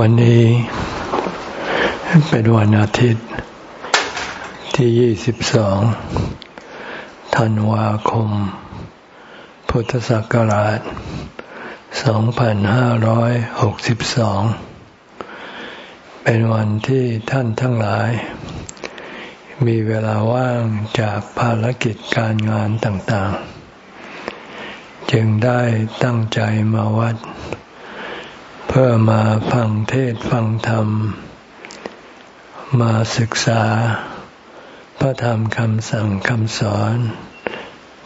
วันนี้เป็นวันอาทิตย์ที่ 22 ธันวาคม พุทธศักราช 2562 เป็นวันที่ท่านทั้งหลาย มีเวลาว่างจากภารกิจการงานต่างๆ จึงได้ตั้งใจมาวัดเพื่อมาฟังเทศฟังธรรม มาศึกษา พระธรรมคำสั่งคำสอน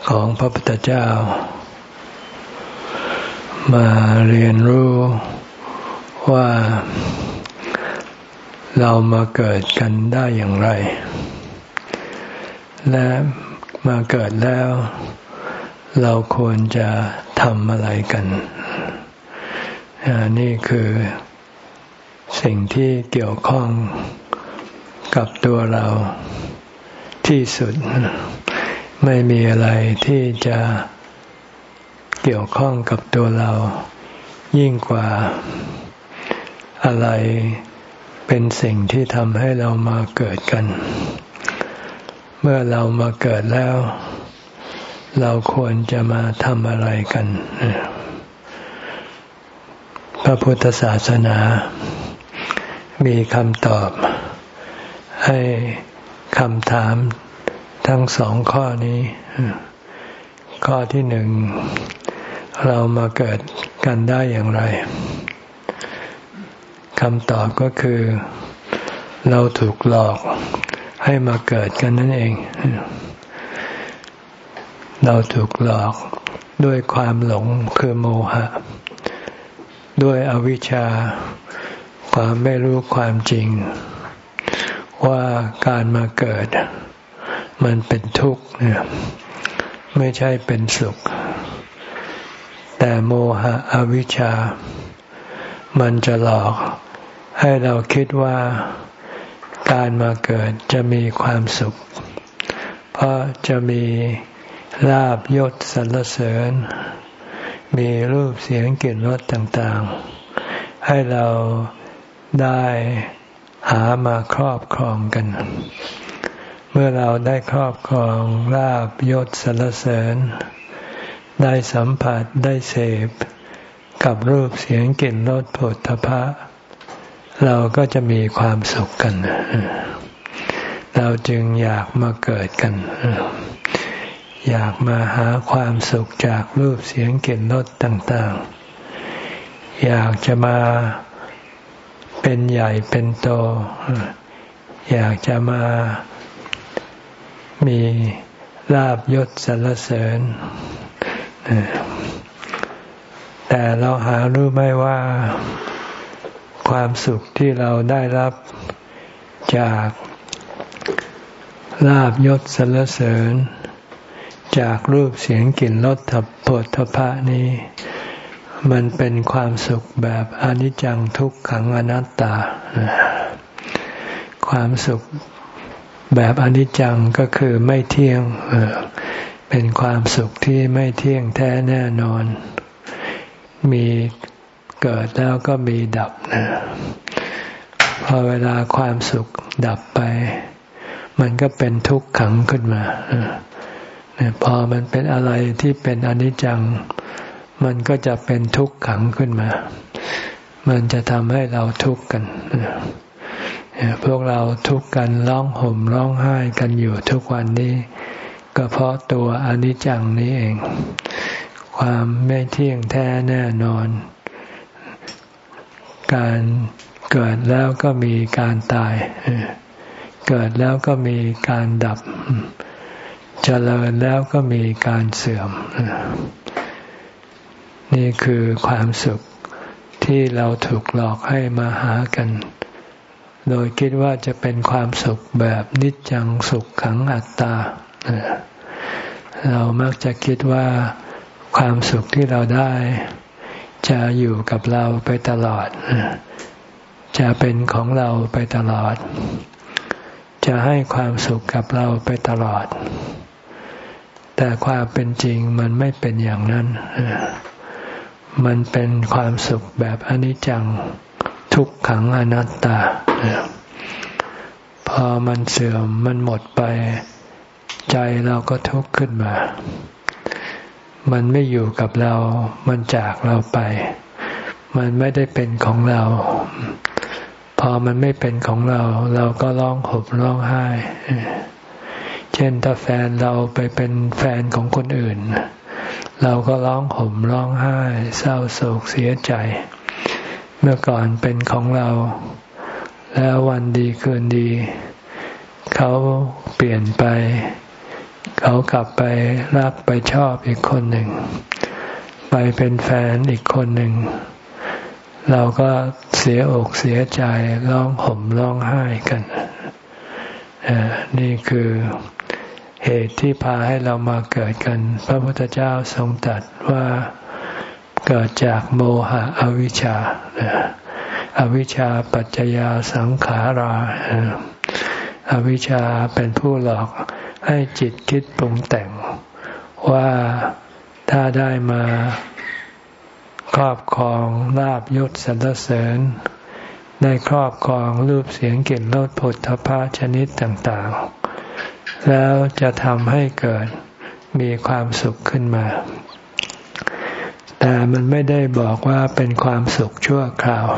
ของพระพุทธเจ้า มาเรียนรู้ว่าเรามาเกิดกันได้อย่างไร และมาเกิดแล้ว เราควรจะทำอะไรกัน นี่คือสิ่งที่เกี่ยวข้องกับตัวเราที่สุด ไม่มีอะไรที่จะเกี่ยวข้องกับตัวเรา ยิ่งกว่าอะไรเป็นสิ่งที่ทำให้เรามาเกิดกัน เมื่อเรามาเกิดแล้ว เราควรจะมาทำอะไรกัน พระพุทธศาสนา มีคำตอบให้คำถามทั้งสองข้อนี้ ข้อที่หนึ่ง เรามาเกิดกันได้อย่างไรคำตอบก็คือ เราถูกหลอกให้มาเกิดกันนั่นเอง เราถูกหลอกด้วยความหลงคือโมหะ ด้วยอวิชชา ความไม่รู้ความจริง ว่าการมาเกิด มันเป็นทุกข์เนี่ยไม่ใช่เป็นสุข แต่โมหะอวิชชา มันจะหลอกให้เราคิดว่าการมาเกิดจะมีความสุข เพราะจะมีลาบยศสรรเสริญ มีรูปเสียงกลิ่นรสต่างๆ ให้เราได้หามาครอบครองกัน เมื่อเราได้ครอบครองลาบยศสรรเสริญ ได้สัมผัสได้เสพ กับรูปเสียงกลิ่นรสผลทพะ เราก็จะมีความสุขกัน เราจึงอยากมาเกิดกัน อยากมาหาความสุขจากรูปเสียงกลิ่นรสต่างๆ อยากจะมาเป็นใหญ่เป็นโต อยากจะมามีลาบยศสรรเสริญ แต่เราหารู้ไหมว่าความสุขที่เราได้รับจากลาบยศสรรเสริญ จากรูปเสียงกลิ่นรสทับปวดทพะนี้ มันเป็นความสุขแบบอนิจจังทุกขังอนัตตา ความสุขแบบอนิจจังก็คือไม่เที่ยง เป็นความสุขที่ไม่เที่ยงแท้แน่นอน มีเกิดแล้วก็มีดับนะพอเวลาความสุขดับไป มันก็เป็นทุกขังขึ้นมา พอมันเป็นอะไรที่เป็นอนิจจัง มันก็จะเป็นทุกขังขึ้นมา มันจะทำให้เราทุกข์กัน พวกเราทุกข์กันร้องห่มร้องไห้กันอยู่ทุกวันนี้ ก็เพราะตัวอนิจจังนี้เอง ความไม่เที่ยงแท้แน่นอน การเกิดแล้วก็มีการตาย เกิดแล้วก็มีการดับเจริญแล้วก็มีการเสื่อม นี่คือความสุขที่เราถูกหลอกให้มาหากัน โดยคิดว่าจะเป็นความสุขแบบนิจจังสุขขังอัตตา เรามักจะคิดว่าความสุขที่เราได้ จะอยู่กับเราไปตลอด จะเป็นของเราไปตลอด จะให้ความสุขกับเราไปตลอด แต่ความเป็นจริงมันไม่เป็นอย่างนั้น มันเป็นความสุขแบบอนิจจังทุกขังอนัตตา พอมันเสื่อมมันหมดไป ใจเราก็ทุกข์ขึ้นมา มันไม่อยู่กับเรา มันจากเราไป มันไม่ได้เป็นของเรา พอมันไม่เป็นของเรา เราก็ร้องห่มร้องไห้ ช่นถ้าแฟนเราไปเป็นแฟนของคนอื่น เราก็ร้องห่มร้องไห้ เศร้าโศกเสียใจ เมื่อก่อนเป็นของเรา แล้ววันดีคืนดี เขาเปลี่ยนไป เขากลับไปรักไปชอบอีกคนหนึ่ง ไปเป็นแฟนอีกคนหนึ่ง เราก็เสียอกเสียใจร้องห่มร้องไห้กันนี่คือ เหตุที่พาให้เรามาเกิดกัน พระพุทธเจ้าทรงตรัสว่าเกิดจากโมหะอวิชชาอวิชชาปัจจยาสังขาราอวิชชาเป็นผู้หลอกให้จิตคิดปรุงแต่ง ว่าถ้าได้มาครอบครองลาบยศสรรเสริญ ได้ครอบครองรูปเสียงกลิ่นรสผลทพะชนิดต่าง แล้วจะทำให้เกิดมีความสุขขึ้นมา แต่มันไม่ได้บอกว่าเป็นความสุขชั่วคราว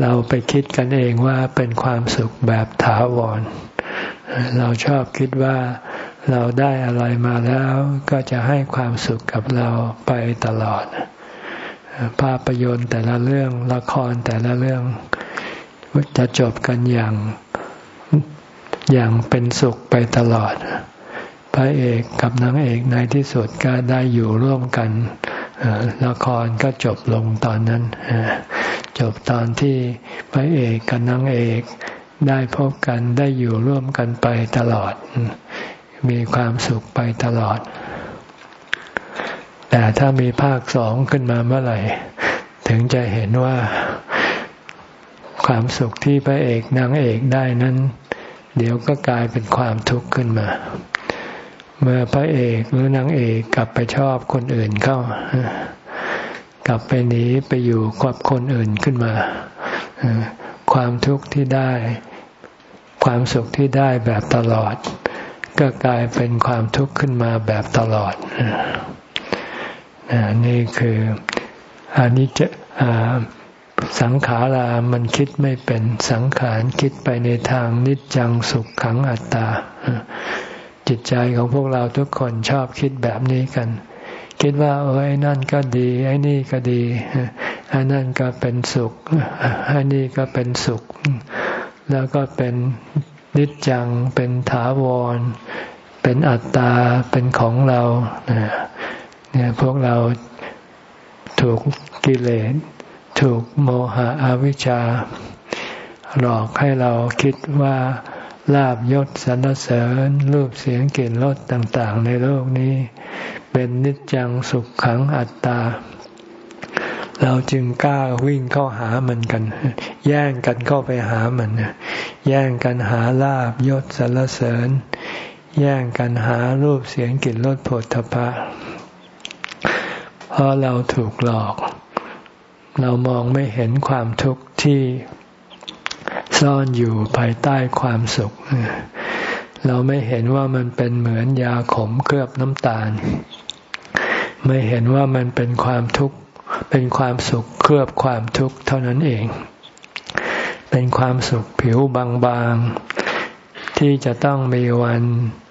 เราไปคิดกันเองว่าเป็นความสุขแบบถาวร เราชอบคิดว่าเราได้อะไรมาแล้วก็จะให้ความสุขกับเราไปตลอด ภาพยนตร์แต่ละเรื่องละครแต่ละเรื่องจะจบกันอย่าง อย่างเป็นสุขไปตลอด พระเอกกับนางเอกในที่สุดก็ได้อยู่ร่วมกันละครก็จบลงตอนนั้น จบตอนที่พระเอกกับนางเอกได้พบกันได้อยู่ร่วมกันไปตลอด มีความสุขไปตลอด แต่ถ้ามีภาคสองขึ้นมาเมื่อไหร่ ถึงจะเห็นว่าความสุขที่พระเอกนางเอกได้นั้น เดี๋ยวก็กลายเป็นความทุกข์ขึ้นมา เมื่อพระเอกหรือนางเอกกลับไปชอบคนอื่นเข้ากลับไปหนีไปอยู่กับคนอื่นขึ้นมา ความทุกข์ที่ได้ ความสุขที่ได้แบบตลอด ก็กลายเป็นความทุกข์ขึ้นมาแบบตลอด นี่คืออันนี้จะ สังขารามันคิดไม่เป็นสังขารคิดไปในทางนิจจังสุขขังอัตตา จิตใจของพวกเราทุกคนชอบคิดแบบนี้กัน คิดว่าโอ้นั่นก็ดี ไอ้นี่ก็ดีไอ้นั่นก็เป็นสุขไอ้นี่ก็เป็นสุข แล้วก็เป็นนิจจัง เป็นถาวร เป็นอัตตา เป็นของเราเนี่ยพวกเราถูกกิเลส ถูกโมหะอวิชชา หลอกให้เราคิดว่าลาบยศสรรเสริญรูปเสียงกลิ่นรสต่างๆ ในโลกนี้ เป็นนิจจังสุขขังอัตตา เราจึงกล้าวิ่งเข้าหามันกัน แย่งกันเข้าไปหามัน แย่งกันหาลาบยศสรรเสริญ แย่งกันหารูปเสียงกลิ่นรสผลทพะเพราะเราถูกหลอก เรามองไม่เห็นความทุกข์ที่ซ่อนอยู่ภายใต้ความสุข เราไม่เห็นว่ามันเป็นเหมือนยาขมเคลือบน้ำตาล ไม่เห็นว่ามันเป็นความทุกข์เป็นความสุขเคลือบความทุกข์เท่านั้นเอง เป็นความสุขผิวบางๆ ที่จะต้องมีวัน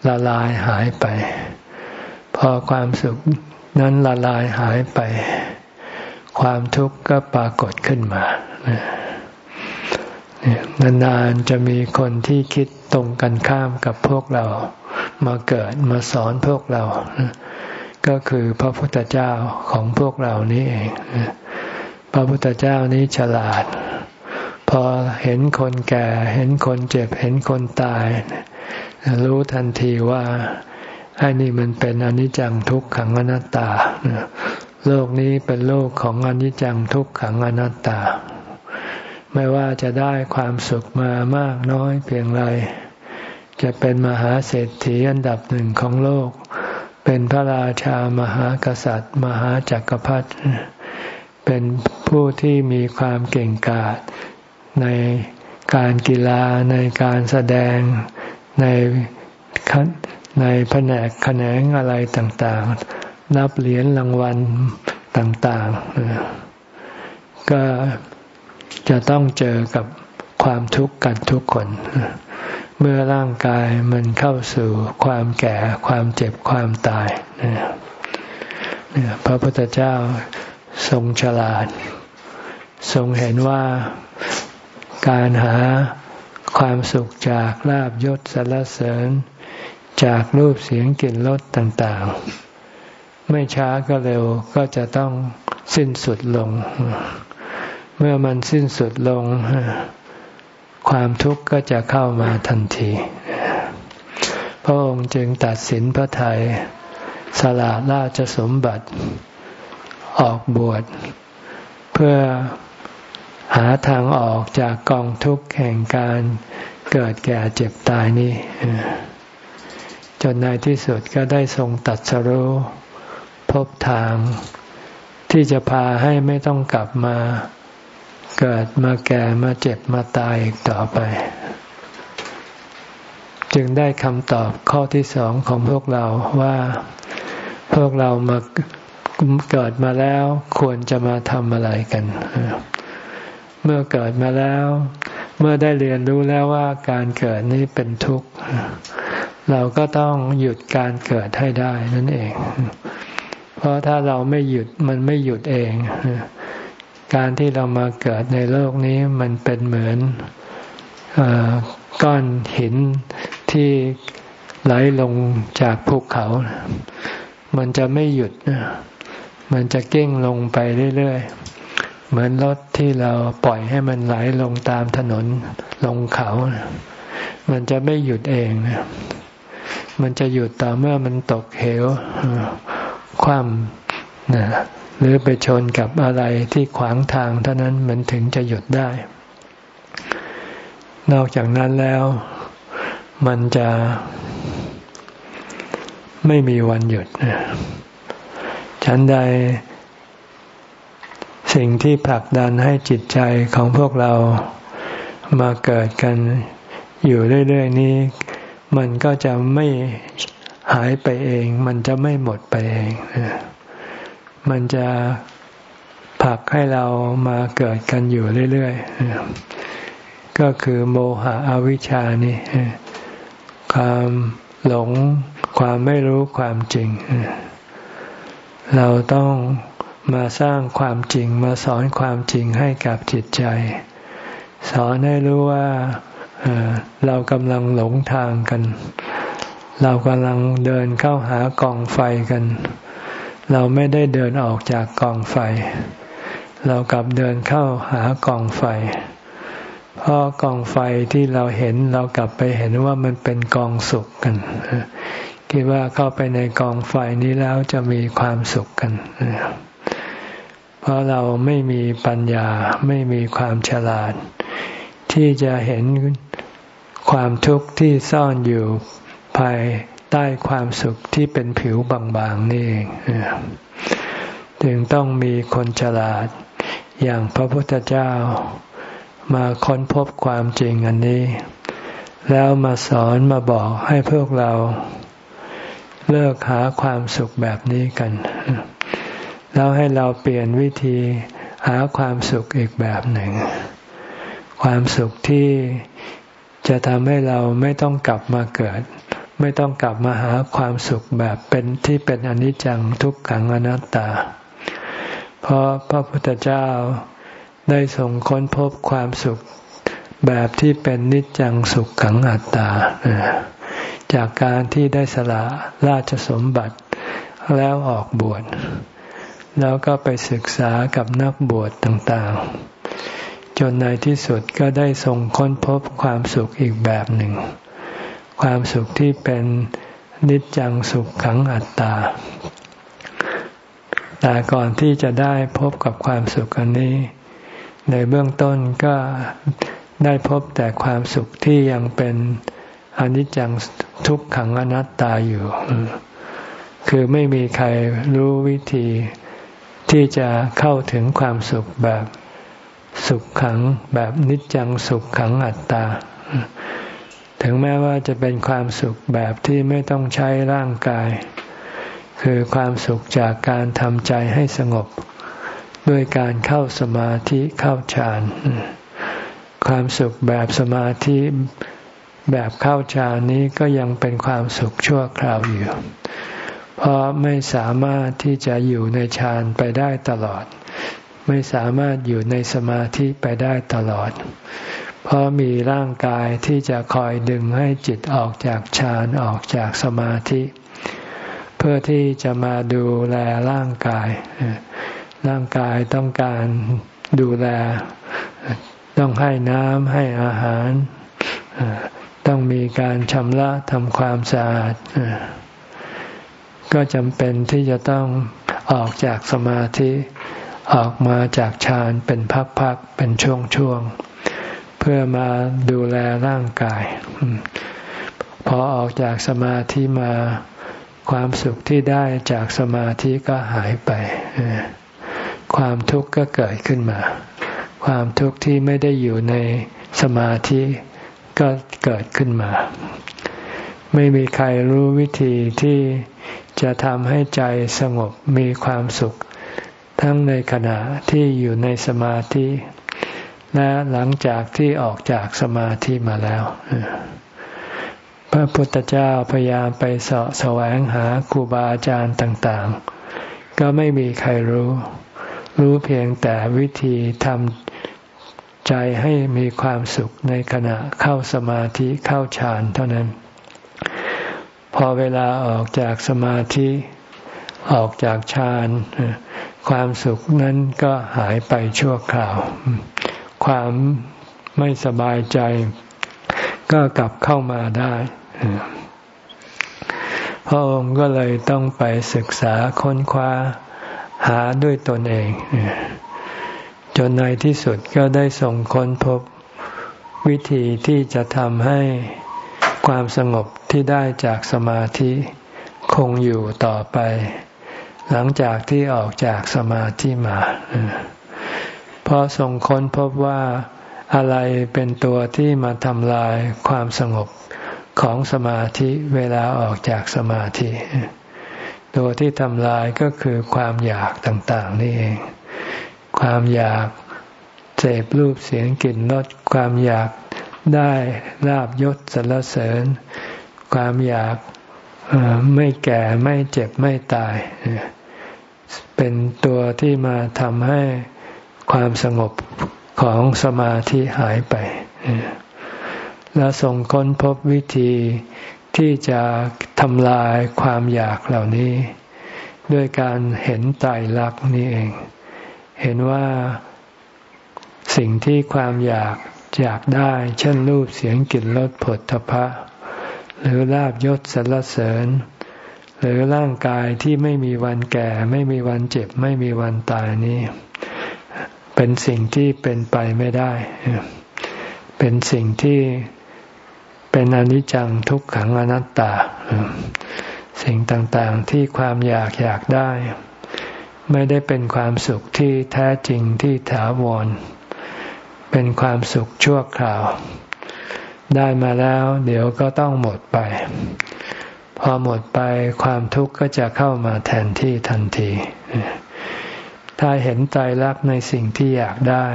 ละลายหายไป พอความสุขนั้นละลายหายไป ความทุกข์ก็ปรากฏขึ้นมานานๆจะมีคนที่คิดตรงกันข้ามกับพวกเรา มาเกิดมาสอนพวกเรา ก็คือพระพุทธเจ้าของพวกเรานี้เองพระพุทธเจ้านี้ฉลาด พอเห็นคนแก่ เห็นคนเจ็บ เห็นคนตาย รู้ทันทีว่าไอ้นี่มันเป็นอนิจจังทุกขังอนัตตา โลกนี้เป็นโลกของอนิจจังทุกขังอนัตตา ไม่ว่าจะได้ความสุขมามากน้อยเพียงไร จะเป็นมหาเศรษฐีอันดับหนึ่งของโลก เป็นพระราชามหากษัตริย์ มหาจักรพรรดิเป็นผู้ที่มีความเก่งกาจในการกีฬาในการแสดงในในแผนกแขนงอะไรต่างๆ นับเหรียญรางวัลต่างๆ ก็จะต้องเจอกับความทุกข์กันทุกคน เมื่อร่างกายมันเข้าสู่ความแก่ความเจ็บความตายพระพุทธเจ้าทรงฉลาด ทรงเห็นว่าการหาความสุขจากลาบยศสรรเสริญ จากรูปเสียงกลิ่นรสต่างๆ ไม่ช้าก็เร็วก็จะต้องสิ้นสุดลง เมื่อมันสิ้นสุดลง ความทุกข์ก็จะเข้ามาทันที พระองค์จึงตัดสินพระทัยสละราชสมบัติออกบวช เพื่อหาทางออกจากกองทุกข์แห่งการเกิดแก่เจ็บตายนี้จนในที่สุดก็ได้ทรงตัดสรู้ บทาง ที่จะพาให้ไม่ต้องกลับมา เกิดมาแก่มาเจ็บมาตายอีกต่อไป จึงได้คำตอบข้อที่สองของพวกเราว่า พวกเรามาเกิดมาแล้วควรจะมาทำอะไรกัน เมื่อเกิดมาแล้ว เมื่อได้เรียนรู้แล้วว่าการเกิดนี้เป็นทุกข์ เราก็ต้องหยุดการเกิดให้ได้นั่นเอง เพราะถ้าเราไม่หยุดมันไม่หยุดเอง การที่เรามาเกิดในโลกนี้มันเป็นเหมือนอก้อนหินที่ไหลลงจากภูเขา มันจะไม่หยุด มันจะเก้งลงไปเรื่อยๆ เหมือนรถที่เราปล่อยให้มันไหลลงตามถนนลงเขา มันจะไม่หยุดเอง มันจะหยุดต่อเมื่อมันตกเหว คว่ำนะหรือไปชนกับอะไรที่ขวางทางเท่านั้นมันถึงจะหยุดได้ นอกจากนั้นแล้ว มันจะไม่มีวันหยุดฉันใด สิ่งที่ผลักดันให้จิตใจของพวกเรามาเกิดกันอยู่เรื่อย ๆ นี้ มันก็จะไม่ หายไปเอง มันจะไม่หมดไปเอง มันจะผลักให้เรามาเกิดกันอยู่เรื่อยๆ ก็คือโมหะอวิชชานี่ความหลงความไม่รู้ความจริง เราต้องมาสร้างความจริงมาสอนความจริงให้กับจิตใจ สอนให้รู้ว่าเรากำลังหลงทางกัน เรากำลังเดินเข้าหากองไฟกัน เราไม่ได้เดินออกจากกองไฟ เรากลับเดินเข้าหากองไฟ เพราะกองไฟที่เราเห็นเรากลับไปเห็นว่ามันเป็นกองสุขกัน คิดว่าเข้าไปในกองไฟนี้แล้วจะมีความสุขกัน เพราะเราไม่มีปัญญาไม่มีความฉลาด ที่จะเห็นความทุกข์ที่ซ่อนอยู่ ภายใต้ความสุขที่เป็นผิวบางๆนี่เองจึงต้องมีคนฉลาด อย่างพระพุทธเจ้า มาค้นพบความจริงอันนี้ แล้วมาสอนมาบอกให้พวกเรา เลิกหาความสุขแบบนี้กัน แล้วให้เราเปลี่ยนวิธีหาความสุขอีกแบบหนึ่ง ความสุขที่จะทำให้เราไม่ต้องกลับมาเกิด ไม่ต้องกลับมาหาความสุขแบบเป็นที่เป็นอนิจจังทุกขังอนัตตา เพราะพระพุทธเจ้าได้ส่งค้นพบความสุขแบบที่เป็นนิจจังสุขขังอัตตา จากการที่ได้สละราชสมบัติแล้วออกบวชแล้วก็ไปศึกษากับนักบวชต่างๆ จนในที่สุดก็ได้ทรงค้นพบความสุขอีกแบบหนึ่ง ความสุขที่เป็นนิจจังสุขขังอัตตา แต่ก่อนที่จะได้พบกับความสุขอันนี้ ในเบื้องต้นก็ได้พบแต่ความสุขที่ยังเป็นอนิจจังทุกขังอนัตตาอยู่ คือไม่มีใครรู้วิธีที่จะเข้าถึงความสุขแบบสุขขังแบบนิจจังสุขขังอัตตา ถึงแม้ว่าจะเป็นความสุขแบบที่ไม่ต้องใช้ร่างกาย คือความสุขจากการทำใจให้สงบ ด้วยการเข้าสมาธิเข้าฌาน ความสุขแบบสมาธิแบบเข้าฌานนี้ก็ยังเป็นความสุขชั่วคราวอยู่ เพราะไม่สามารถที่จะอยู่ในฌานไปได้ตลอด ไม่สามารถอยู่ในสมาธิไปได้ตลอด เพราะมีร่างกายที่จะคอยดึงให้จิตออกจากฌานออกจากสมาธิ เพื่อที่จะมาดูแลร่างกาย ร่างกายต้องการดูแล ต้องให้น้ำให้อาหาร ต้องมีการชำระทำความสะอาด ก็จำเป็นที่จะต้องออกจากสมาธิ ออกมาจากฌานเป็นพักๆเป็นช่วงๆ เพื่อมาดูแลร่างกาย พอออกจากสมาธิมาความสุขที่ได้จากสมาธิก็หายไป ความทุกข์ก็เกิดขึ้นมา ความทุกข์ที่ไม่ได้อยู่ในสมาธิก็เกิดขึ้นมา ไม่มีใครรู้วิธีที่จะทำให้ใจสงบมีความสุข ทั้งในขณะที่อยู่ในสมาธิ และหลังจากที่ออกจากสมาธิมาแล้ว พระพุทธเจ้าพยายามไปเสาะแสวงหาครูบาอาจารย์ต่างๆ ก็ไม่มีใครรู้ รู้เพียงแต่วิธีทำใจให้มีความสุขในขณะเข้าสมาธิเข้าฌานเท่านั้น พอเวลาออกจากสมาธิออกจากฌานความสุขนั้นก็หายไปชั่วคราว ความไม่สบายใจ ก็กลับเข้ามาได้พระองค์ก็เลยต้องไปศึกษาค้นคว้าหาด้วยตนเอง จนในที่สุดก็ได้ส่งค้นพบวิธีที่จะทำให้ความสงบที่ได้จากสมาธิคงอยู่ต่อไป หลังจากที่ออกจากสมาธิมา เพราะส่งค้นพบว่าอะไรเป็นตัวที่มาทำลายความสงบของสมาธิเวลาออกจากสมาธิ ตัวที่ทำลายก็คือความอยากต่างๆนี่เอง ความอยากเสพรูปเสียงกลิ่นรสความอยากได้ลาบยศสรรเสริญ ความอยากไม่แก่ไม่เจ็บไม่ตาย เป็นตัวที่มาทำให้ ความสงบของสมาธิหายไป และทรงค้นพบวิธีที่จะทำลายความอยากเหล่านี้ ด้วยการเห็นไตรลักษณ์นี้เอง เห็นว่าสิ่งที่ความอยากอยากได้ เช่นรูปเสียงกลิ่นรสผลทพะ หรือลาบยศสรรเสริญ หรือร่างกายที่ไม่มีวันแก่ ไม่มีวันเจ็บ ไม่มีวันตายนี้ เป็นสิ่งที่เป็นไปไม่ได้ เป็นสิ่งที่เป็นอนิจจังทุกขังอนัตตา สิ่งต่างๆที่ความอยากอยากได้ ไม่ได้เป็นความสุขที่แท้จริงที่ถาวร เป็นความสุขชั่วคราว ได้มาแล้ว เดี๋ยวก็ต้องหมดไป พอหมดไปความทุกข์ก็จะเข้ามาแทนที่ทันที ถ้าเห็นใจรักในสิ่งที่อยากได้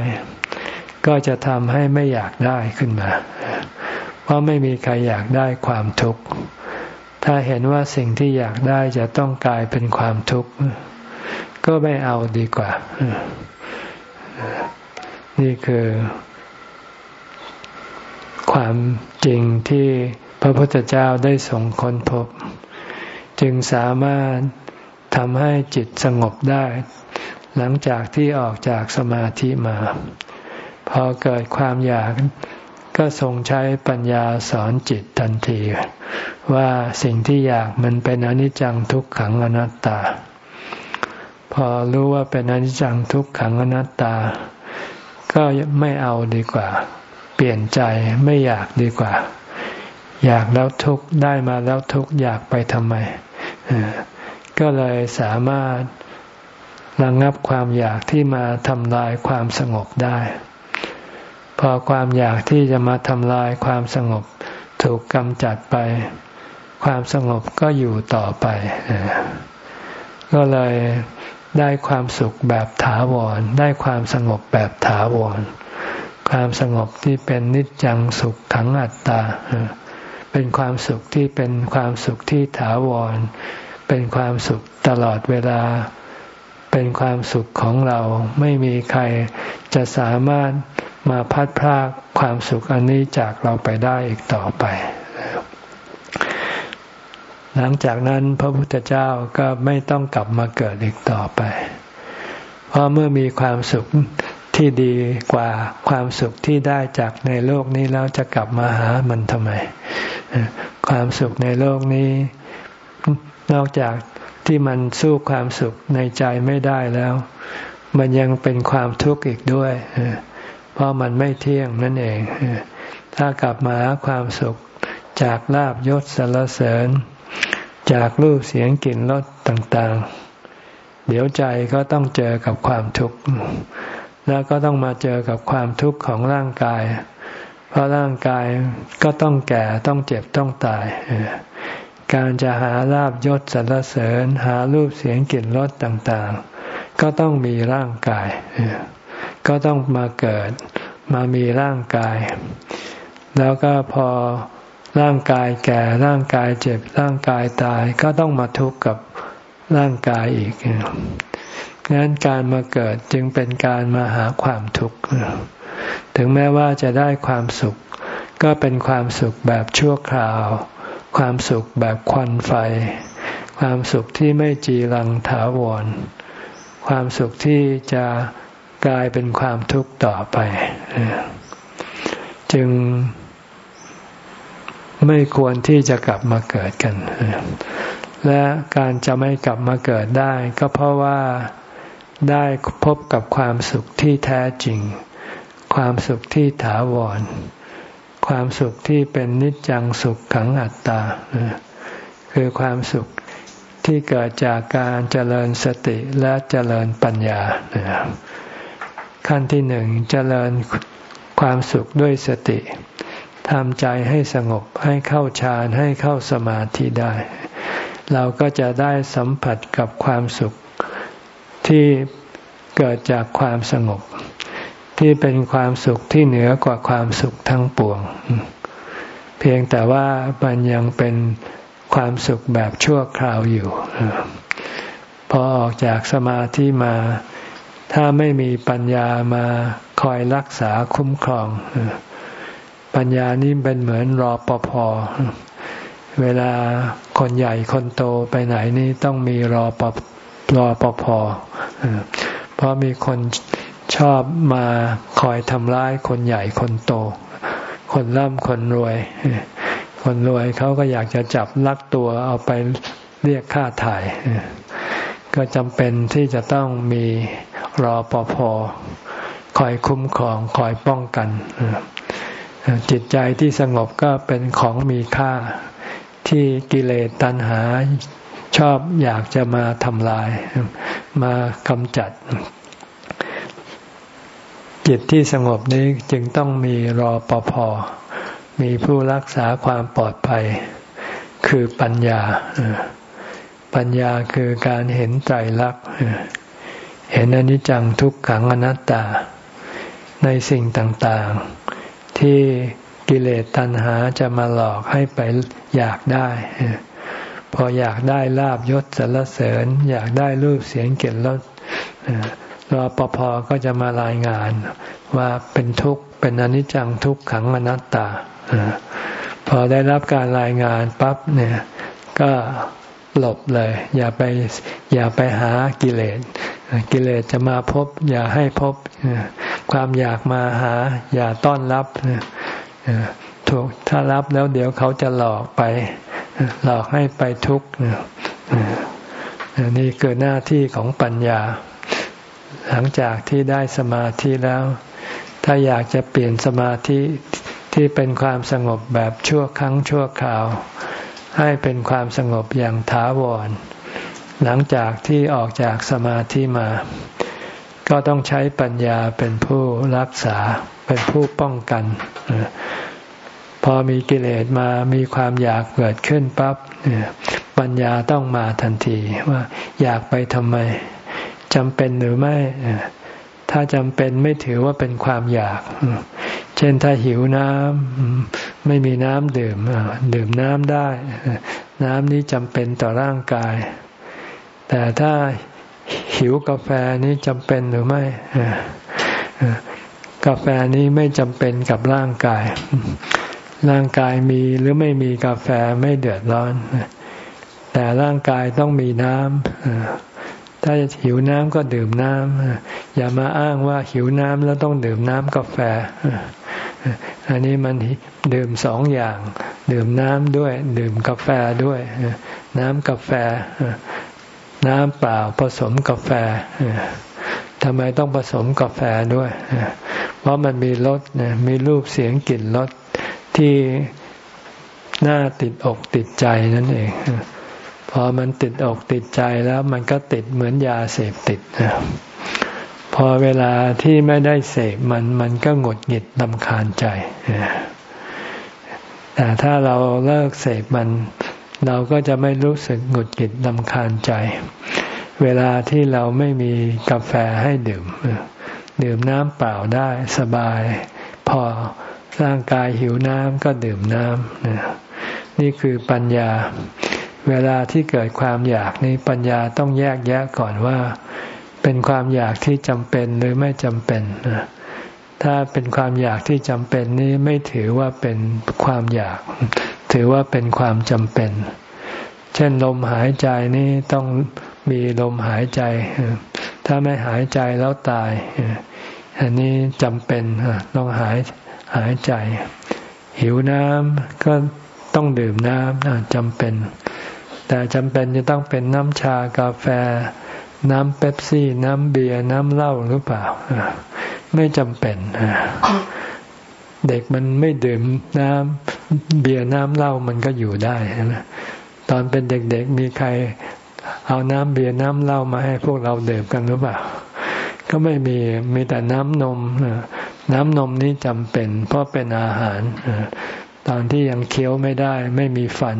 ก็จะทำให้ไม่อยากได้ขึ้นมา เพราะไม่มีใครอยากได้ความทุกข์ ถ้าเห็นว่าสิ่งที่อยากได้จะต้องกลายเป็นความทุกข์ ก็ไม่เอาดีกว่า นี่คือ ความจริงที่พระพุทธเจ้าได้ส่งค้นพบ จึงสามารถทำให้จิตสงบได้ หลังจากที่ออกจากสมาธิมา พอเกิดความอยากก็ทรงใช้ปัญญาสอนจิตทันที ว่าสิ่งที่อยากมันเป็นอนิจจังทุกขังอนัตตา พอรู้ว่าเป็นอนิจจังทุกขังอนัตตา ก็ไม่เอาดีกว่า เปลี่ยนใจไม่อยากดีกว่า อยากแล้วทุกได้มาแล้วทุกอยากไปทำไม ก็เลยสามารถ ระงับความอยากที่มาทำลายความสงบได้ พอความอยากที่จะมาทำลายความสงบ ถูกกำจัดไป ความสงบก็อยู่ต่อไป ก็เลยได้ความสุขแบบถาวร ได้ความสงบแบบถาวร ความสงบที่เป็นนิจจังสุขขังอัตตา เป็นความสุขที่เป็นความสุขที่ถาวร เป็นความสุขตลอดเวลา เป็นความสุขของเราไม่มีใครจะสามารถมาพัดพรากความสุขอันนี้จากเราไปได้อีกต่อไป หลังจากนั้นพระพุทธเจ้าก็ไม่ต้องกลับมาเกิดอีกต่อไป เพราะเมื่อมีความสุขที่ดีกว่าความสุขที่ได้จากในโลกนี้แล้วจะกลับมาหามันทำไม ความสุขในโลกนี้ นอกจาก ที่มันสู้ความสุขในใจไม่ได้แล้ว มันยังเป็นความทุกข์อีกด้วย เพราะมันไม่เที่ยงนั่นเอง ถ้ากลับมาหาความสุขจากลาบยศสรรเสริญ จากรูปเสียงกลิ่นรสต่างๆ เดี๋ยวใจก็ต้องเจอกับความทุกข์ แล้วก็ต้องมาเจอกับความทุกข์ของร่างกาย เพราะร่างกายก็ต้องแก่ต้องเจ็บต้องตาย การจะหาลาบยศสรรเสริญหารูปเสียงกลิ่นรสต่างๆ ก็ต้องมีร่างกาย ก็ต้องมาเกิดมามีร่างกาย แล้วก็พอร่างกายแก่ร่างกายเจ็บร่างกายตายก็ต้องมาทุกข์กับร่างกายอีกงั้นการมาเกิดจึงเป็นการมาหาความทุกข์ถึงแม้ว่าจะได้ความสุข ก็เป็นความสุขแบบชั่วคราว ความสุขแบบควันไฟ ความสุขที่ไม่จีรังถาวร ความสุขที่จะกลายเป็นความทุกข์ต่อไป จึงไม่ควรที่จะกลับมาเกิดกัน และการจะไม่กลับมาเกิดได้ ก็เพราะว่าได้พบกับความสุขที่แท้จริง ความสุขที่ถาวร ความสุขที่เป็นนิจจังสุขขังอัตตา คือความสุขที่เกิดจากการเจริญสติและเจริญปัญญา ขั้นที่หนึ่งเจริญความสุขด้วยสติทำใจให้สงบให้เข้าฌานให้เข้าสมาธิได้ เราก็จะได้สัมผัสกับความสุขที่เกิดจากความสงบ ที่เป็นความสุขที่เหนือกว่าความสุขทั้งปวง เพียงแต่ว่ามันยังเป็นความสุขแบบชั่วคราวอยู่พอออกจากสมาธิมา ถ้าไม่มีปัญญามาคอยรักษาคุ้มครอง ปัญญานี้เป็นเหมือนรอปภเวลาคนใหญ่คนโตไปไหนนี่ต้องมีรอปรอปภเพราะมีคน ชอบมาคอยทำร้ายคนใหญ่คนโต คนร่ำคนรวย คนรวยเขาก็อยากจะจับลักตัวเอาไปเรียกค่าถ่าย ก็จำเป็นที่จะต้องมีรอปภคอยคุ้มครองคอยป้องกัน จิตใจที่สงบก็เป็นของมีค่าที่กิเลสตัณหาชอบอยากจะมาทำลาย มากำจัด จิตที่สงบนี้จึงต้องมีรอปภมีผู้รักษาความปลอดภัย คือปัญญา ปัญญาคือการเห็นใจรักเห็นอนิจจังทุกขังอนัตตา ในสิ่งต่างๆ ที่กิเลสตัณหาจะมาหลอกให้ไปอยากได้ พออยากได้ลาบยศสรรเสริญ อยากได้รูปเสียงเกล็ดรส รอปภก็จะมารายงานว่าเป็นทุกข์เป็นอนิจจังทุกขังอนัตตาพอได้รับการรายงานปั๊บเนี่ย ก็หลบเลย อย่าไปอย่าไปหากิเลสกิเลสจะมาพบ อย่าให้พบความอยากมาหา อย่าต้อนรับถูกถ้ารับแล้วเดี๋ยวเขาจะหลอกไป หลอกให้ไปทุกข์นี่เกิดหน้าที่ของปัญญา หลังจากที่ได้สมาธิแล้ว ถ้าอยากจะเปลี่ยนสมาธิที่เป็นความสงบแบบชั่วครั้งชั่วคราว ให้เป็นความสงบอย่างถาวร หลังจากที่ออกจากสมาธิมา ก็ต้องใช้ปัญญาเป็นผู้รักษาเป็นผู้ป้องกัน พอมีกิเลสมามีความอยากเกิดขึ้นปั๊บปัญญาต้องมาทันทีว่าอยากไปทำไม จำเป็นหรือไม่ ถ้าจำเป็นไม่ถือว่าเป็นความอยาก เช่นถ้าหิวน้ำไม่มีน้ำดื่มดื่มน้ำได้ น้ำนี้จำเป็นต่อร่างกาย แต่ถ้าหิวกาแฟนี้จำเป็นหรือไม่กาแฟนี้ไม่จำเป็นกับร่างกาย ร่างกายมีหรือไม่มีกาแฟไม่เดือดร้อน แต่ร่างกายต้องมีน้ำ ถ้าหิวน้ำก็ดื่มน้ำอย่ามาอ้างว่าหิวน้ำแล้วต้องดื่มน้ำกาแฟ อันนี้มันดื่มสองอย่าง ดื่มน้ำด้วย ดื่มกาแฟด้วย น้ำกาแฟ น้ำเปล่าผสมกาแฟทำไมต้องผสมกาแฟด้วย เพราะมันมีรสมีรูปเสียงกลิ่นรสที่น่าติดอกติดใจนั่นเอง พอมันติดอกติดใจแล้วมันก็ติดเหมือนยาเสพติดพอเวลาที่ไม่ได้เสพมันมันก็หงุดหงิดลำคาญใจแต่ถ้าเราเลิกเสพมัน เราก็จะไม่รู้สึกหงุดหงิดลำคาญใจ เวลาที่เราไม่มีกาแฟให้ดื่ม ดื่มน้ำเปล่าได้สบาย พอร่างกายหิวน้ำก็ดื่มน้ำนี่คือปัญญา เวลาที่เกิดความอยากนี้ปัญญาต้องแยกแยะก่อนว่า เป็นความอยากที่จำเป็นหรือไม่จำเป็นถ้าเป็นความอยากที่จำเป็นนี้ไม่ถือว่าเป็นความอยาก ถือว่าเป็นความจำเป็น เช่นลมหายใจนี่ต้องมีลมหายใจ ถ้าไม่หายใจแล้วตาย อันนี้จำเป็นต้องหายหายใจ หิวน้ำก็ต้องดื่มน้ำจำเป็น แต่จำเป็นจะต้องเป็นน้ำชากาแฟ น้ำเป๊ปซี่ น้ำเบียร์น้ำเหล้าหรือเปล่า ไม่จำเป็น เด็กมันไม่ดื่มน้ำเบียร์น้ำเหล้ามันก็อยู่ได้นะตอนเป็นเด็กๆมีใครเอาน้ำเบียร์น้ำเหล้ามาให้พวกเราดื่มกันหรือเปล่า ก็ไม่มีมีแต่น้ำนมน้ำนมนี้จำเป็น เพราะเป็นอาหารตอนที่ยังเคี้ยวไม่ได้ ไม่มีฟัน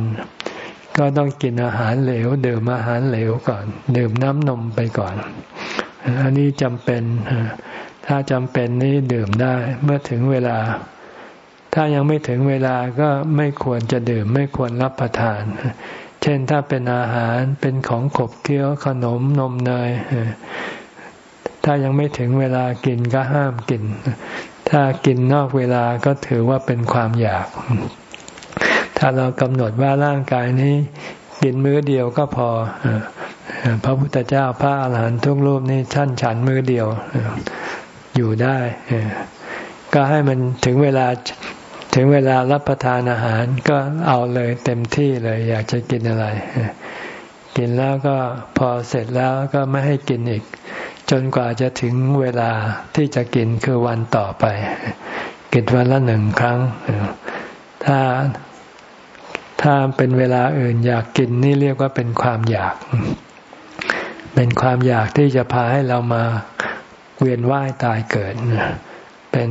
ก็ต้องกินอาหารเหลวดื่มอาหารเหลวก่อน ดื่มน้ำนมไปก่อน อันนี้จำเป็น ถ้าจำเป็นนี้ดื่มได้เมื่อถึงเวลา ถ้ายังไม่ถึงเวลาก็ไม่ควรจะดื่มไม่ควรรับประทาน เช่นถ้าเป็นอาหารเป็นของขบเคี้ยวขนมนมเนยถ้ายังไม่ถึงเวลากินก็ห้ามกิน ถ้ากินนอกเวลาก็ถือว่าเป็นความอยาก ถ้าเรากำหนดว่าร่างกายนี้กินมื้อเดียวก็พอพระพุทธเจ้าพระอาหารหันต์ทุกรูปนี่ท่านฉันมื้อเดียวอยู่ได้ ก็ให้มันถึงเวลาถึงเวลารับประทานอาหารก็เอาเลยเต็มที่เลย อยากจะกินอะไร กินแล้วก็พอเสร็จแล้วก็ไม่ให้กินอีก จนกว่าจะถึงเวลาที่จะกินคือวันต่อไป กินวันละหนึ่งครั้ง ถ้า ถ้าเป็นเวลาอื่นอยากกินนี่เรียกว่าเป็นความอยาก เป็นความอยากที่จะพาให้เรามาเวียนว่ายตายเกิด เป็น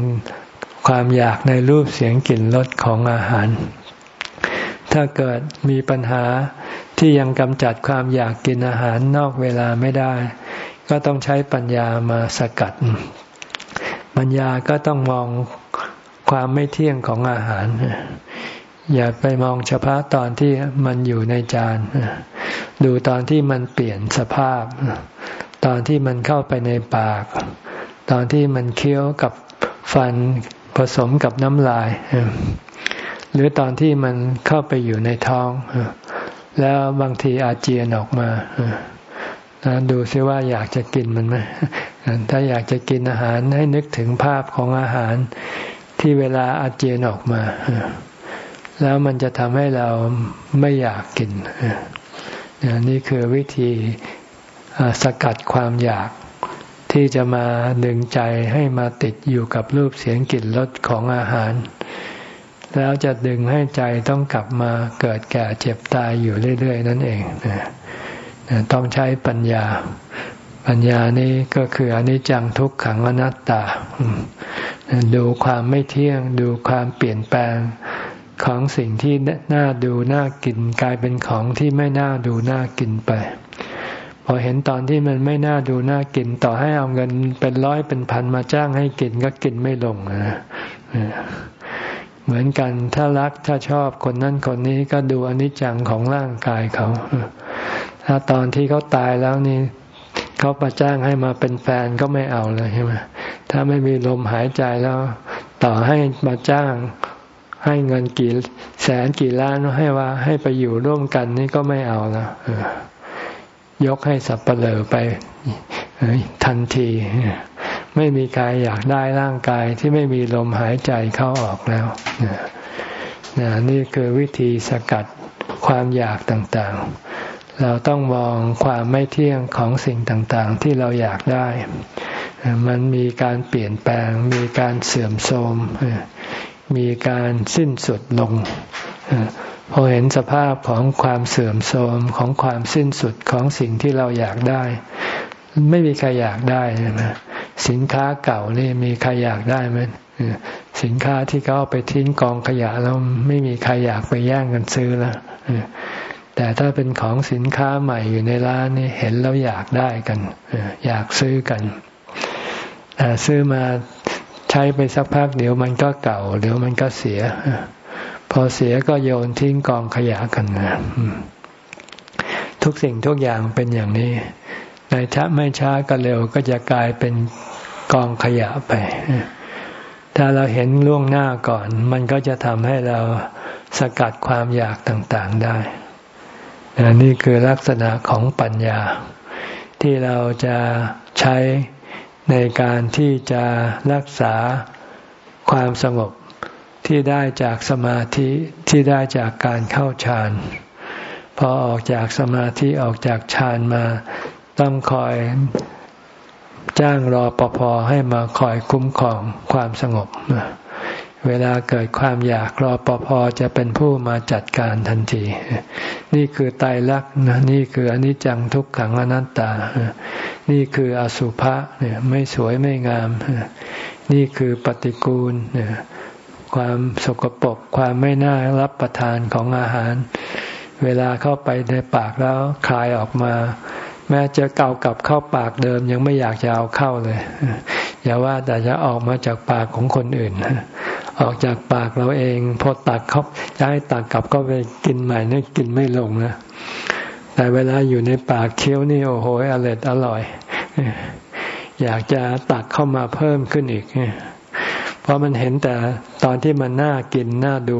ความอยากในรูปเสียงกลิ่นรสของอาหาร ถ้าเกิดมีปัญหาที่ยังกำจัดความอยากกินอาหารนอกเวลาไม่ได้ ก็ต้องใช้ปัญญามาสกัด ปัญญาก็ต้องมองความไม่เที่ยงของอาหาร อย่าไปมองเฉพาะตอนที่มันอยู่ในจาน ดูตอนที่มันเปลี่ยนสภาพ ตอนที่มันเข้าไปในปาก ตอนที่มันเคี้ยวกับฟันผสมกับน้ำลาย หรือตอนที่มันเข้าไปอยู่ในท้อง แล้วบางทีอาเจียนออกมาดูซิว่าอยากจะกินมันไหมถ้าอยากจะกินอาหารให้นึกถึงภาพของอาหารที่เวลาอาเจียนออกมา แล้วมันจะทำให้เราไม่อยากกินนี่คือวิธีสกัดความอยากที่จะมาดึงใจให้มาติดอยู่กับรูปเสียงกลิ่นรสของอาหาร แล้วจะดึงให้ใจต้องกลับมาเกิดแก่เจ็บตายอยู่เรื่อย ๆ นั่นเองต้องใช้ปัญญา ปัญญานี้ก็คืออนิจจังทุกขังอนัตตา ดูความไม่เที่ยง ดูความเปลี่ยนแปลง ของสิ่งที่น่าดูน่ากิน กลายเป็นของที่ไม่น่าดูน่ากินไป พอเห็นตอนที่มันไม่น่าดูน่ากิน ต่อให้เอาเงินเป็นร้อยเป็นพันมาจ้างให้กินก็กินไม่ลงนะเหมือนกันถ้ารักถ้าชอบคนนั้นคนนี้ก็ดูอนิจจังของร่างกายเขา ถ้าตอนที่เขาตายแล้วนี่เขาประจ้างให้มาเป็นแฟนก็ไม่เอาเลยใช่ไหมถ้าไม่มีลมหายใจแล้ว ต่อให้มาจ้าง ให้เงินกี่แสนกี่ล้านให้ว่าให้ไปอยู่ร่วมกันนี่ก็ไม่เอาแล้วยกให้สับเปลอไปทันที ไม่มีใครอยากได้ร่างกายที่ไม่มีลมหายใจเข้าออกแล้วนี่คือวิธีสกัดความอยากต่างๆ เราต้องมองความไม่เที่ยงของสิ่งต่างๆ ที่เราอยากได้ มันมีการเปลี่ยนแปลง มีการเสื่อมโทรม มีการสิ้นสุดลงพอเห็นสภาพของความเสื่อมโทรมของความสิ้นสุดของสิ่งที่เราอยากได้ ไม่มีใครอยากได้ใช่ไหมสินค้าเก่านี่มีใครอยากได้ไหมสินค้าที่เขาเอาไปทิ้งกองขยะแล้วไม่มีใครอยากไปแย่งกันซื้อล้วแต่ถ้าเป็นของสินค้าใหม่อยู่ในร้านนี่เห็นแล้วอยากได้กันอยากซื้อกันซื้อมา ใช้ไปสักพักเดี๋ยวมันก็เก่าเดี๋ยวมันก็เสีย พอเสียก็โยนทิ้งกองขยะกันนะทุกสิ่งทุกอย่างเป็นอย่างนี้ ในช้าไม่ช้าก็เร็วก็จะกลายเป็นกองขยะไป ถ้าเราเห็นล่วงหน้าก่อน มันก็จะทำให้เราสกัดความอยากต่างๆได้ นี่คือลักษณะของปัญญาที่เราจะใช้ ในการที่จะรักษาความสงบที่ได้จากสมาธิที่ได้จากการเข้าฌานพอออกจากสมาธิออกจากฌานมา ต้องคอยจ้างรอปภให้มาคอยคุ้มครองความสงบ เวลาเกิดความอยากรอปภจะเป็นผู้มาจัดการทันที นี่คือไตรลักษณ์นะนี่คืออนิจจังทุกขังอนัตตา นี่คืออสุภะเนี่ยไม่สวยไม่งาม นี่คือปฏิกูลเนี่ยความสกปรกความไม่น่ารับประทานของอาหาร เวลาเข้าไปในปากแล้วคลายออกมา แม้จะเก่ากับเข้าปากเดิมยังไม่อยากจะเอาเข้าเลยอย่าว่าแต่จะออกมาจากปากของคนอื่น ออกจากปากเราเอง พอตักเขาจะให้ตักกลับก็ไปกินใหม่นี่กินไม่ลงนะแต่เวลาอยู่ในปากเคี้ยวนี่โอ้โหอร่อยอร่อย อยากจะตักเข้ามาเพิ่มขึ้นอีก เพราะมันเห็นแต่ตอนที่มันน่ากินน่าดู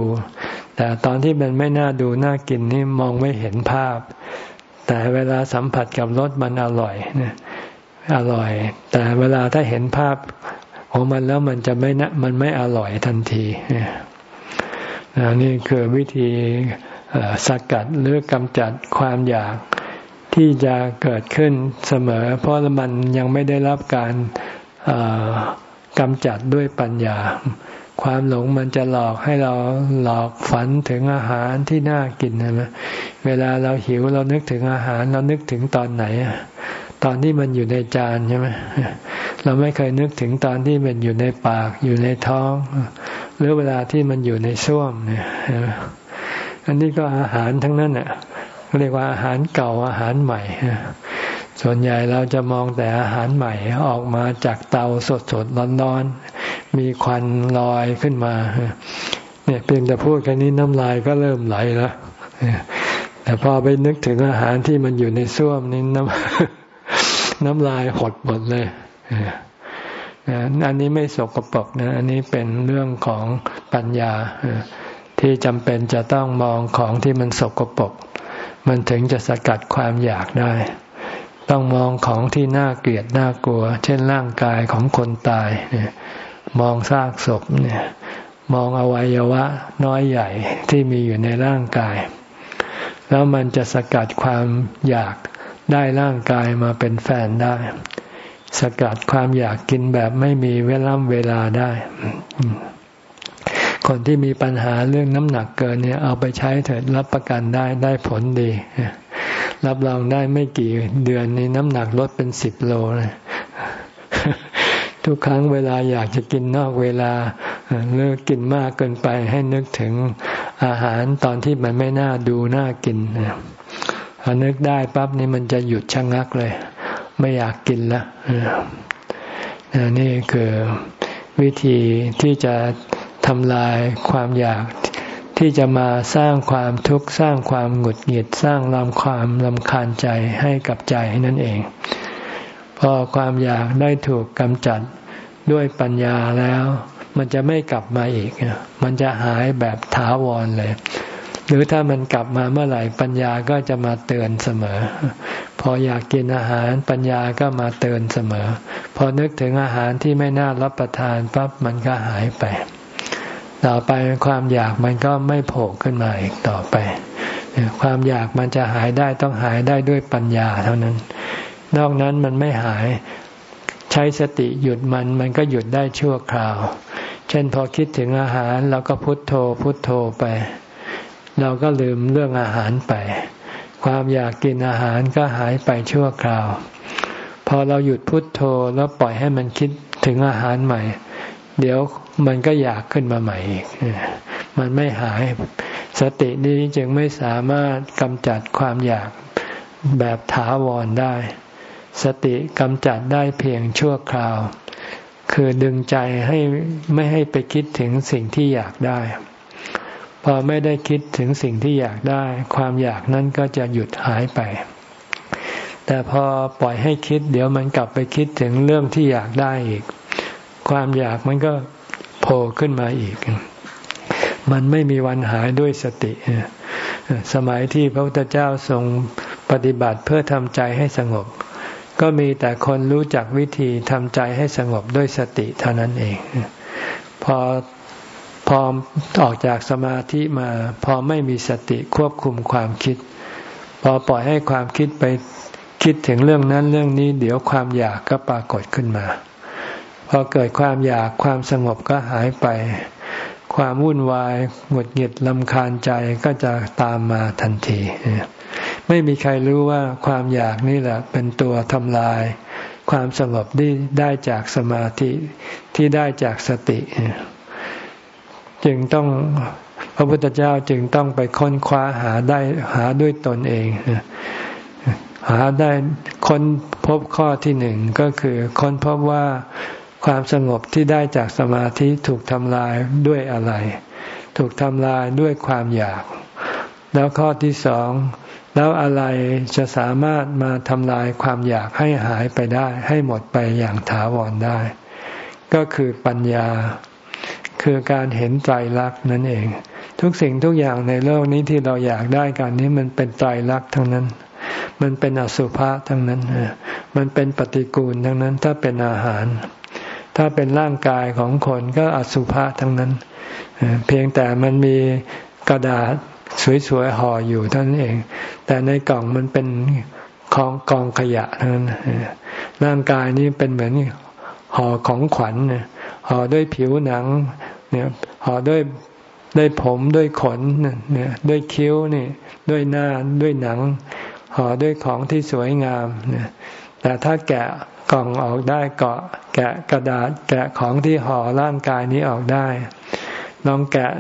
แต่ตอนที่มันไม่น่าดูน่ากินนี่มองไม่เห็นภาพ แต่เวลาสัมผัสกับรสมันอร่อยเนี่ยอร่อย แต่เวลาถ้าเห็นภาพ ของมันแล้วมันจะไม่นะมันไม่อร่อยทันทีนี่คือวิธีสกัดหรือกำจัดความอยากที่จะเกิดขึ้นเสมอ เพราะมันยังไม่ได้รับการกำจัดด้วยปัญญา ความหลงมันจะหลอกให้เราหลอกฝันถึงอาหารที่น่ากินใช่ไหมเวลาเราหิวเรานึกถึงอาหารเรานึกถึงตอนไหน ตอนที่มันอยู่ในจานใช่ไหมเราไม่เคยนึกถึงตอนที่มันอยู่ในปาก อยู่ในท้อง หรือเวลาที่มันอยู่ในส้วมเนี่ยอันนี้ก็อาหารทั้งนั้นอะเรียกว่าอาหารเก่าอาหารใหม่ส่วนใหญ่เราจะมองแต่อาหารใหม่ออกมาจากเตาสดสดร้อนๆมีควันลอยขึ้นมาเนี่ยเพียงแต่พูดแค่นี้น้ำลายก็เริ่มไหลแล้วแต่พอไปนึกถึงอาหารที่มันอยู่ในส้วมนี่น้ำ น้ำลายหดหมดเลยอันนี้ไม่สกปรกนะ อันนี้เป็นเรื่องของปัญญาที่จำเป็นจะต้องมองของที่มันสกปรกมันถึงจะสกัดความอยากได้ ต้องมองของที่น่าเกลียดน่ากลัว เช่นร่างกายของคนตายเนี่ยมองซากศพเนี่ย มองอวัยวะน้อยใหญ่ที่มีอยู่ในร่างกาย แล้วมันจะสกัดความอยาก ได้ร่างกายมาเป็นแฟนได้ สกัดความอยากกินแบบไม่มีเวลาเวลาได้ คนที่มีปัญหาเรื่องน้ำหนักเกินเนี่ย เอาไปใช้เถิดรับประกันได้ได้ผลดี รับรองได้ไม่กี่เดือนนี้น้ำหนักลดเป็นสิบโลเลยทุกครั้งเวลาอยากจะกินนอกเวลาเลิกกินมากเกินไปให้นึกถึงอาหารตอนที่มันไม่น่าดูน่ากินพอ นึกได้ปั๊บนี่มันจะหยุดชะงักเลย ไม่อยากกินละนี่คือวิธีที่จะทำลายความอยากที่จะมาสร้างความทุกข์สร้างความหงุดหงิดสร้างลำความลำคาญใจให้กับใจนั่นเอง พอความอยากได้ถูกกำจัดด้วยปัญญาแล้ว มันจะไม่กลับมาอีก มันจะหายแบบถาวรเลย หรือถ้ามันกลับมาเมื่อไหร่ปัญญาก็จะมาเตือนเสมอ พออยากกินอาหารปัญญาก็มาเตือนเสมอ พอนึกถึงอาหารที่ไม่น่ารับประทานปั๊บมันก็หายไป ต่อไปความอยากมันก็ไม่โผล่ขึ้นมาอีกต่อไป ความอยากมันจะหายได้ต้องหายได้ด้วยปัญญาเท่านั้น นอกนั้นมันไม่หายใช้สติหยุดมันมันก็หยุดได้ชั่วคราว เช่นพอคิดถึงอาหารเราก็พุโทโธพุโทโธไป เราก็ลืมเรื่องอาหารไป ความอยากกินอาหารก็หายไปชั่วคราว พอเราหยุดพุดโทโธแล้วปล่อยให้มันคิดถึงอาหารใหม่ เดี๋ยวมันก็อยากขึ้นมาใหม่อีกมันไม่หาย สตินี้จึงไม่สามารถกำจัดความอยากแบบถาวรได้ สติกำจัดได้เพียงชั่วคราว คือดึงใจให้ไม่ให้ไปคิดถึงสิ่งที่อยากได้ อไม่ได้คิดถึงสิ่งที่อยากได้ ความอยากนั้นก็จะหยุดหายไป แต่พอปล่อยให้คิด เดี๋ยวมันกลับไปคิดถึงเรื่องที่อยากได้อีก ความอยากมันก็โผล่ขึ้นมาอีก มันไม่มีวันหายด้วยสติ สมัยที่พระพุทธเจ้าทรงปฏิบัติเพื่อทำใจให้สงบ ก็มีแต่คนรู้จักวิธีทำใจให้สงบด้วยสติเท่านั้นเอง พอ พอออกจากสมาธิมาพอไม่มีสติควบคุมความคิด พอปล่อยให้ความคิดไปคิดถึงเรื่องนั้นเรื่องนี้ เดี๋ยวความอยากก็ปรากฏขึ้นมา พอเกิดความอยากความสงบก็หายไป ความวุ่นวายหงุดหงิดลำคาญใจก็จะตามมาทันที ไม่มีใครรู้ว่าความอยากนี่แหละ เป็นตัวทำลาย ความสงบที่ได้จากสมาธิที่ได้จากสติ จึงต้องพระพุทธเจ้าจึงต้องไปค้นคว้าหาได้หาด้วยตนเอง หาได้ค้นพบข้อที่หนึ่งก็คือค้นพบว่าความสงบที่ได้จากสมาธิถูกทำลายด้วยอะไร ถูกทำลายด้วยความอยาก แล้วข้อที่สองแล้วอะไรจะสามารถมาทำลายความอยากให้หายไปได้ ให้หมดไปอย่างถาวรได้ ก็คือปัญญา คือการเห็นไตรลักษณ์นั่นเอง ทุกสิ่งทุกอย่างในโลกนี้ที่เราอยากได้กันนี้มันเป็นไตรลักษณ์ทั้งนั้น มันเป็นอสุภะทั้งนั้น มันเป็นปฏิกูลทั้งนั้น ถ้าเป็นอาหาร ถ้าเป็นร่างกายของคนก็อสุภะทั้งนั้น เพียงแต่มันมีกระดาษสวยๆห่ออยู่ท่านั้นเอง แต่ในกล่องมันเป็นของกองขยะเท่านั้นร่างกายนี้เป็นเหมือนห่อของขวัญ ห่อด้วยผิวหนัง เนี่ยห่อด้วยด้วยผมด้วยขนเนี่ยด้วยคิ้วนี่ด้วยหน้าด้วยหนังห่อด้วยของที่สวยงามเนี่ยแต่ถ้าแกะกล่องออกได้เกาะ แกะกระดาษ แกะของที่ห่อร่างกายนี้ออกได้ลองแกะ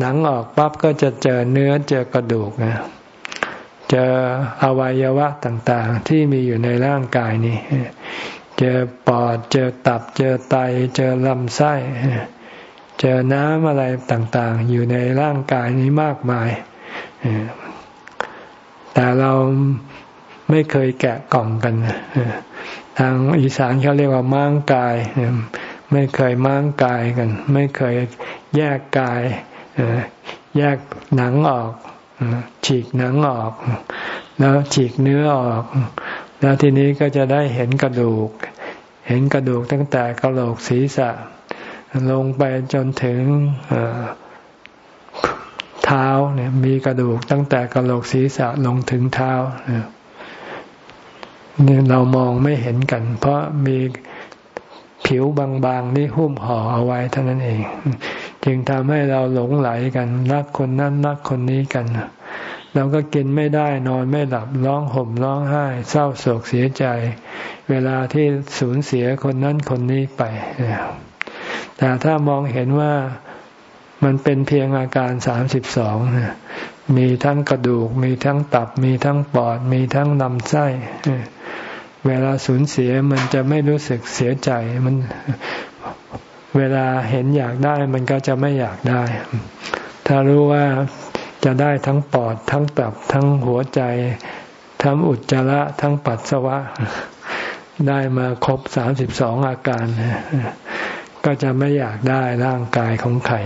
หนังออกปั๊บก็จะเจอเนื้อเจอกระดูกนะเจออวัยวะต่างๆ ที่มีอยู่ในร่างกายนี้ เจอปอด เจอตับ เจอไต เจอลำไส้ เจอน้ำอะไรต่างๆ อยู่ในร่างกายนี้มากมาย แต่เราไม่เคยแกะกล่องกัน ทางอีสานเขาเรียกว่าม้างกาย ไม่เคยม้างกายกัน ไม่เคยแยกกาย แยกหนังออก ฉีกหนังออก แล้วฉีกเนื้อออก แล้วทีนี้ก็จะได้เห็นกระดูก เห็นกระดูกตั้งแต่กระโหลกศีรษะ ลงไปจนถึงเท้าเนี่ยมีกระดูกตั้งแต่กระโหลกศีรษะลงถึงเท้าเนี่ยเรามองไม่เห็นกัน เพราะมีผิวบางๆนี่หุ้มห่อเอาไว้เท่านั้นเอง จึงทำให้เราหลงไหลกัน รักคนนั้นรักคนนี้กัน เราก็กินไม่ได้นอนไม่หลับร้องห่มร้องไห้ เศร้าโศกเสียใจ เวลาที่สูญเสียคนนั้นคนนี้ไป แต่ถ้ามองเห็นว่ามันเป็นเพียงอาการสามสิบสองมีทั้งกระดูก มีทั้งตับ มีทั้งปอด มีทั้งลำไส้ เวลาสูญเสียมันจะไม่รู้สึกเสียใจมันเวลาเห็นอยากได้มันก็จะไม่อยากได้ ถ้ารู้ว่า จะได้ทั้งปอดทั้งตับทั้งหัวใจ ทั้งอุจจาระทั้งปัสสาวะ ได้มาครบสามสิบสองอาการ ก็จะไม่อยากได้ร่างกายของใคร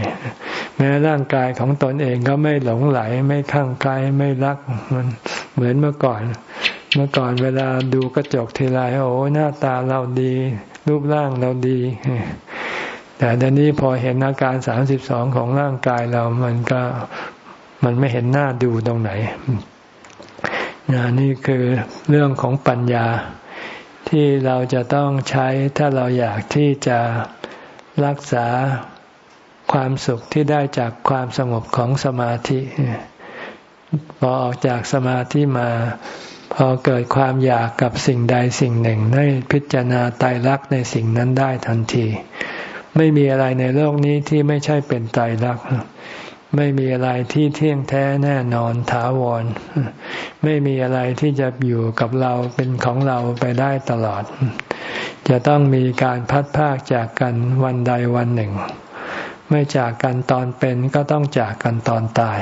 แม้ร่างกายของตนเองก็ไม่หลงไหลไม่ข้างใครไม่รักมันเหมือนเมื่อก่อน เมื่อก่อนเวลาดูกระจกทีไรโอ้หน้าตาเราดี รูปร่างเราดี แต่เดี๋ยวนี้พอเห็นอาการสามสิบสองของร่างกายเรามันก็ มันไม่เห็นหน้าดูตรงไหนนี่คือเรื่องของปัญญาที่เราจะต้องใช้ถ้าเราอยากที่จะรักษาความสุขที่ได้จากความสงบของสมาธิพอออกจากสมาธิมา พอเกิดความอยากกับสิ่งใดสิ่งหนึ่งได้พิจารณาตายรักในสิ่งนั้นได้ทันที ไม่มีอะไรในโลกนี้ที่ไม่ใช่เป็นตายรัก ไม่มีอะไรที่เที่ยงแท้แน่นอนถาวร ไม่มีอะไรที่จะอยู่กับเราเป็นของเราไปได้ตลอด จะต้องมีการพัดพากจากกันวันใดวันหนึ่ง ไม่จากกันตอนเป็นก็ต้องจากกันตอนตาย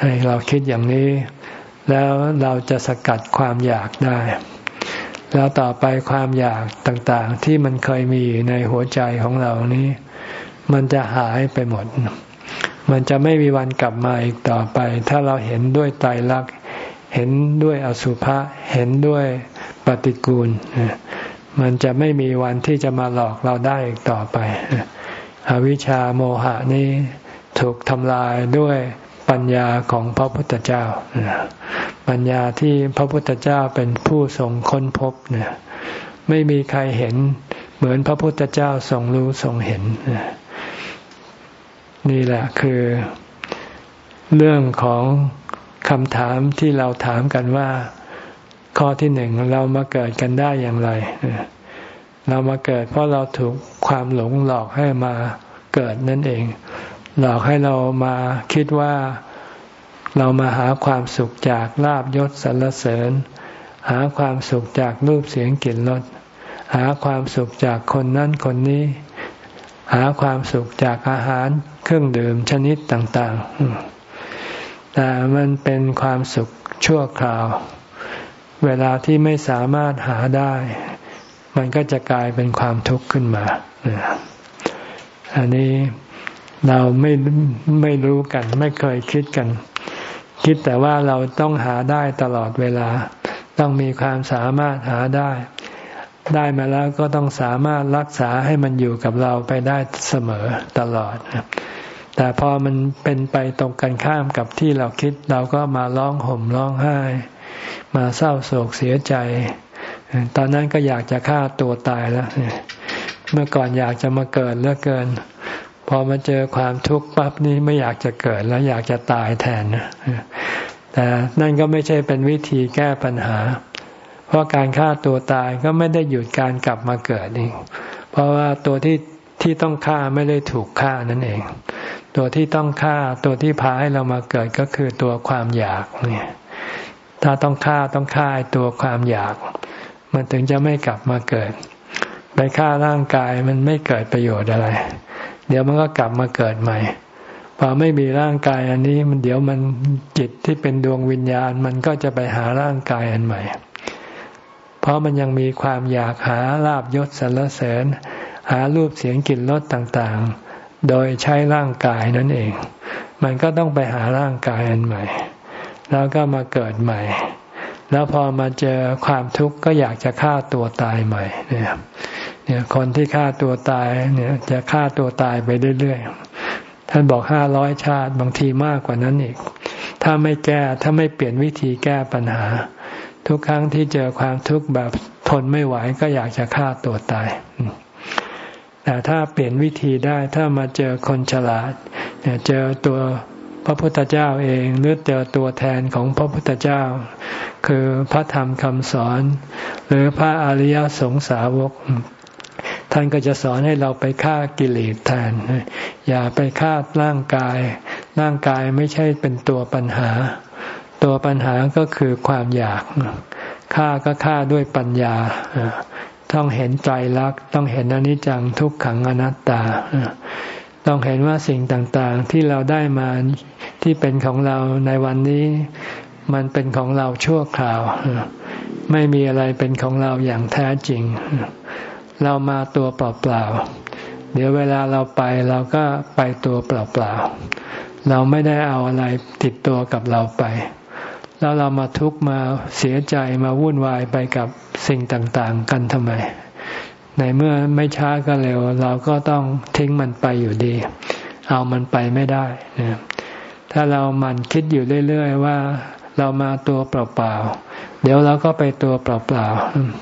ให้เราคิดอย่างนี้ แล้วเราจะสกัดความอยากได้ แล้วต่อไปความอยากต่างๆ ที่มันเคยมีในหัวใจของเรานี้ มันจะหายไปหมด มันจะไม่มีวันกลับมาอีกต่อไป ถ้าเราเห็นด้วยไตรลักษณ์เห็นด้วยอสุภะเห็นด้วยปฏิกูล มันจะไม่มีวันที่จะมาหลอกเราได้อีกต่อไปอวิชชาโมหะนี้ถูกทำลายด้วยปัญญาของพระพุทธเจ้า ปัญญาที่พระพุทธเจ้าเป็นผู้ทรงค้นพบเนี่ยไม่มีใครเห็นเหมือนพระพุทธเจ้าทรงรู้ทรงเห็น นี่แหละคือ เรื่องของคำถามที่เราถามกันว่า ข้อที่หนึ่งเรามาเกิดกันได้อย่างไร เรามาเกิด เพราะเราถูกความหลงหลอกให้มาเกิดนั่นเอง หลอกให้เรามาคิดว่าเรามาหาความสุขจากลาบยศสรรเสริญ หาความสุขจากรูปเสียงกลิ่นรสหาความสุขจากคนนั้นคนนี้ หาความสุขจากอาหารเครื่องดื่มชนิดต่าง ๆ แต่มันเป็นความสุขชั่วคราว เวลาที่ไม่สามารถหาได้ มันก็จะกลายเป็นความทุกข์ขึ้นมา อันนี้เราไม่ไม่รู้กัน ไม่เคยคิดกัน คิดแต่ว่าเราต้องหาได้ตลอดเวลา ต้องมีความสามารถหาได้ ได้มาแล้วก็ต้องสามารถรักษาให้มันอยู่กับเราไปได้เสมอตลอด แต่พอมันเป็นไปตรงกันข้ามกับที่เราคิดเราก็มาร้องห่มร้องไห้ มาเศร้าโศกเสียใจ ตอนนั้นก็อยากจะฆ่าตัวตายแล้ว เมื่อก่อนอยากจะมาเกิดเลือเกิน พอมาเจอความทุกข์ปั๊บนี้ไม่อยากจะเกิดแล้วอยากจะตายแทนแต่นั่นก็ไม่ใช่เป็นวิธีแก้ปัญหา เพราะการฆ่าตัวตายก็ไม่ได้หยุดการกลับมาเกิดเองเพราะว่าตัวที่ที่ต้องฆ่าไม่ได้ถูกฆ่านั่นเอง ตัวที่ต้องฆ่าตัวที่พาให้เรามาเกิดก็คือตัวความอยากเนี่ยถ้าต้องฆ่าต้องฆ่าตัวความอยาก มันถึงจะไม่กลับมาเกิดไปฆ่าร่างกายมันไม่เกิดประโยชน์อะไร เดี๋ยวมันก็กลับมาเกิดใหม่พอไม่มีร่างกายอันนี้มันเดี๋ยวมันจิตที่เป็นดวงวิญญาณ มันก็จะไปหาร่างกายอันใหม่ ราะมันยังมีความอยากหาลาบยศสรรเสริญ หารูปเสียงกลิ่นรสต่างๆ โดยใช้ร่างกายนั่นเอง มันก็ต้องไปหาร่างกายอันใหม่ แล้วก็มาเกิดใหม่ แล้วพอมาเจอความทุกข์ก็อยากจะฆ่าตัวตายใหม่เนี่ยเนี่ยคนที่ฆ่าตัวตายเนี่ยจะฆ่าตัวตายไปเรื่อยๆ ท่านบอกห้าร้อยชาติบางทีมากกว่านั้นอีก ถ้าไม่แก้ถ้าไม่เปลี่ยนวิธีแก้ปัญหา ทุกครั้งที่เจอความทุกข์แบบทนไม่ไหวก็อยากจะฆ่าตัวตาย แต่ถ้าเปลี่ยนวิธีได้ถ้ามาเจอคนฉลาดเจอตัวพระพุทธเจ้าเองหรือเจอตัวแทนของพระพุทธเจ้า คือพระธรรมคำสอน หรือพระอริยสงสาวก ท่านก็จะสอนให้เราไปฆ่ากิเลสแทน อย่าไปฆ่าร่างกาย ร่างกายไม่ใช่เป็นตัวปัญหา ตัวปัญหาก็คือความอยากฆ่าก็ฆ่าด้วยปัญญาต้องเห็นใจรักต้องเห็นอนิจจังทุกขังอนัตตา ต้องเห็นว่าสิ่งต่างๆที่เราได้มาที่เป็นของเราในวันนี้ มันเป็นของเราชั่วคราว ไม่มีอะไรเป็นของเราอย่างแท้จริง เรามาตัวเปล่าๆเดี๋ยวเวลาเราไปเราก็ไปตัวเปล่าๆเราไม่ได้เอาอะไรติดตัวกับเราไป แล้วเรามาทุกข์มาเสียใจมาวุ่นวายไปกับสิ่งต่างๆ กันทำไม ในเมื่อไม่ช้าก็เร็ว เราก็ต้องทิ้งมันไปอยู่ดี เอามันไปไม่ได้นะถ้าเรามันคิดอยู่เรื่อยๆว่า เรามาตัวเปล่าๆเดี๋ยวเราก็ไปตัวเปล่า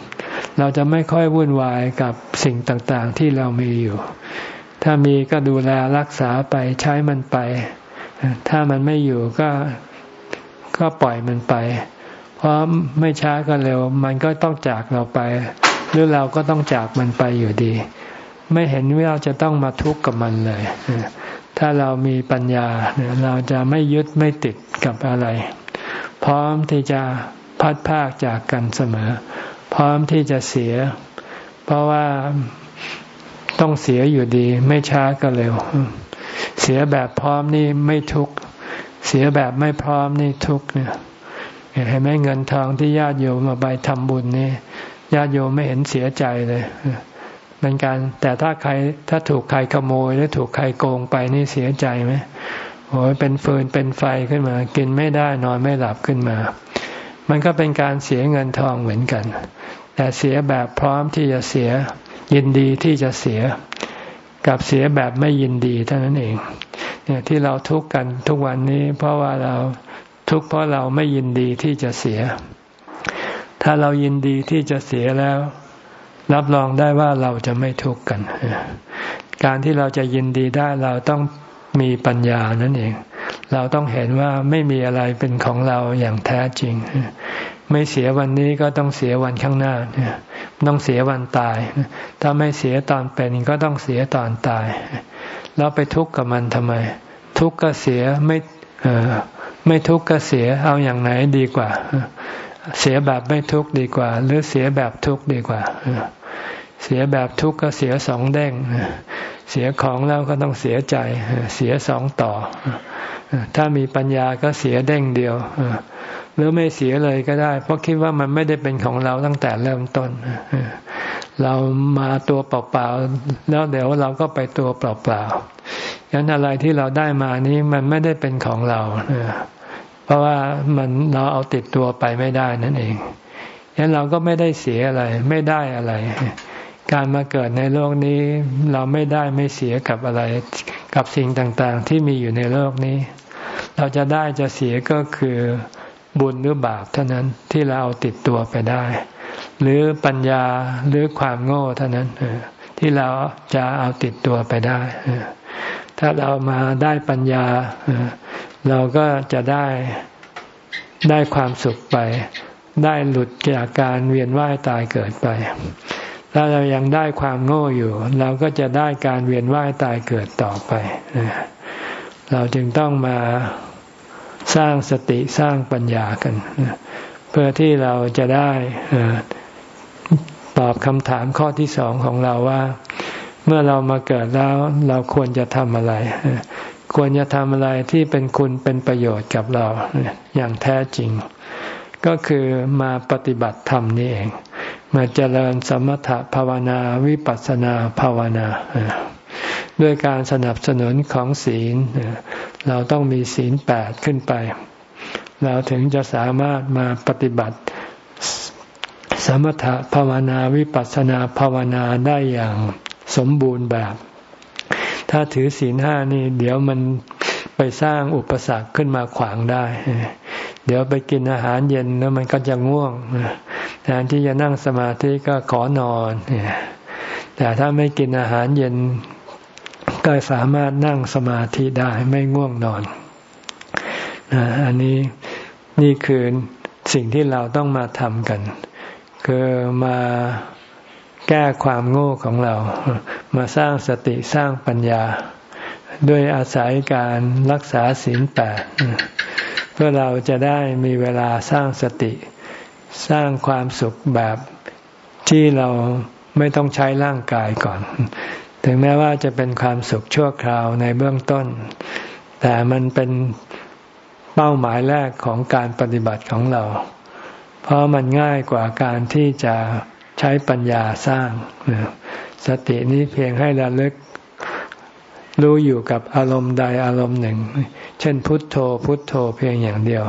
ๆเราจะไม่ค่อยวุ่นวายกับสิ่งต่างๆ ที่เรามีอยู่ ถ้ามีก็ดูแลรักษาไปใช้มันไป ถ้ามันไม่อยู่ก็ ก็ปล่อยมันไป เพราะไม่ช้าก็เร็ว มันก็ต้องจากเราไป หรือเราก็ต้องจากมันไปอยู่ดี ไม่เห็นว่าจะต้องมาทุกข์กับมันเลย ถ้าเรามีปัญญาเราจะไม่ยึดไม่ติดกับอะไร พร้อมที่จะพัดภาคจากกันเสมอ พร้อมที่จะเสีย เพราะว่าต้องเสียอยู่ดี ไม่ช้าก็เร็ว เสียแบบพร้อมนี่ไม่ทุกข์ เสียแบบไม่พร้อมนี่ทุกเนี่ยเห็นไหมเงินทองที่ญาติโยมมาไปทำบุญนี่ญาติโยมไม่เห็นเสียใจเลยเป็นการแต่ถ้าใครถ้าถูกใครขโมยหรือถูกใครโกงไปนี่เสียใจไหมโอ้ยเป็นฟืนเป็นไฟขึ้นมา กินไม่ได้นอนไม่หลับขึ้นมา มันก็เป็นการเสียเงินทองเหมือนกัน แต่เสียแบบพร้อมที่จะเสีย ยินดีที่จะเสีย กับเสียแบบไม่ยินดีเท่านั้นเอง เนี่ยที่เราทุกข์กันทุกวันนี้ เพราะว่าเราทุกข์เพราะเราไม่ยินดีที่จะเสีย ถ้าเรายินดีที่จะเสียแล้ว รับรองได้ว่าเราจะไม่ทุกข์กัน การที่เราจะยินดีได้เราต้องมีปัญญานั่นเอง เราต้องเห็นว่าไม่มีอะไรเป็นของเราอย่างแท้จริง ไม่เสียวันนี้ก็ต้องเสียวันข้างหน้าต้องเสียวันตาย ถ้าไม่เสียตอนเป็นก็ต้องเสียตอนตาย แล้วไปทุกข์กับมันทำไม ทุกข์ก็เสียไม่ไม่ทุกข์ก็เสียเอาอย่างไหนดีกว่า เสียแบบไม่ทุกข์ดีกว่า หรือเสียแบบทุกข์ดีกว่า เสียแบบทุกข์ก็เสียสองเด้งเสียของแล้วก็ต้องเสียใจ เสียสองต่อ ถ้ามีปัญญาก็เสียเด้งเดียวหรือไม่เสียเลยก็ได้ เพราะคิดว่ามันไม่ได้เป็นของเราตั้งแต่เริ่มต้น เรามาตัวเปล่าๆแล้วเดี๋ยวเราก็ไปตัวเปล่าๆงั้นอะไรที่เราได้มานี้มันไม่ได้เป็นของเราเพราะว่ามันเราเอาติดตัวไปไม่ได้นั่นเองฉะนั้นเราก็ไม่ได้เสียอะไร ไม่ได้อะไร การมาเกิดในโลกนี้ เราไม่ได้ไม่เสียกับอะไร กับสิ่งต่างๆ ที่มีอยู่ในโลกนี้ เราจะได้จะเสียก็คือบุญหรือบาปเท่านั้นที่เราเอาติดตัวไปได้ หรือปัญญาหรือความโง่เท่านั้นที่เราจะเอาติดตัวไปได้ ถ้าเรามาได้ปัญญา เราก็จะได้ได้ความสุขไป ได้หลุดจากการเวียนว่ายตายเกิดไปถ้าเรายังได้ความโง่อยู่ เราก็จะได้การเวียนว่ายตายเกิดต่อไป เราจึงต้องมาสร้างสติสร้างปัญญากันเพื่อที่เราจะได้ตอบคำถามข้อที่สองของเราว่า เมื่อเรามาเกิดแล้วเราควรจะทำอะไร ควรจะทำอะไรที่เป็นคุณเป็นประโยชน์กับเราอย่างแท้จริง ก็คือมาปฏิบัติธรรมนี่เอง มาเจริญสมถภาวนาวิปัสสนาภาวนาด้วยการสนับสนุนของศีล เราต้องมีศีลแปดขึ้นไป เราถึงจะสามารถมาปฏิบัติสมถภาวนาวิปัสสนาภาวนาได้อย่างสมบูรณ์แบบ ถ้าถือศีลห้านี่ เดี๋ยวมันไปสร้างอุปสรรคขึ้นมาขวางได้ เดี๋ยวไปกินอาหารเย็นแล้วมันก็จะง่วงแทนที่จะนั่งสมาธิก็ขอนอนแต่ถ้าไม่กินอาหารเย็นก็สามารถนั่งสมาธิได้ไม่ง่วงนอน อันนี้นี่คือสิ่งที่เราต้องมาทำกัน คือมาแก้ความโง่ของเรา มาสร้างสติสร้างปัญญา ด้วยอาศัยการรักษาศีลแปดเพื่อเราจะได้มีเวลาสร้างสติ สร้างความสุขแบบที่เราไม่ต้องใช้ร่างกายก่อน ถึงแม้ว่าจะเป็นความสุขชั่วคราวในเบื้องต้น แต่มันเป็น เป้าหมายแรกของการปฏิบัติของเรา เพราะมันง่ายกว่าการที่จะใช้ปัญญาสร้าง สตินี้เพียงให้ระลึกรู้อยู่กับอารมณ์ใดอารมณ์หนึ่ง เช่น พุทโธ พุทโธเพียงอย่างเดียว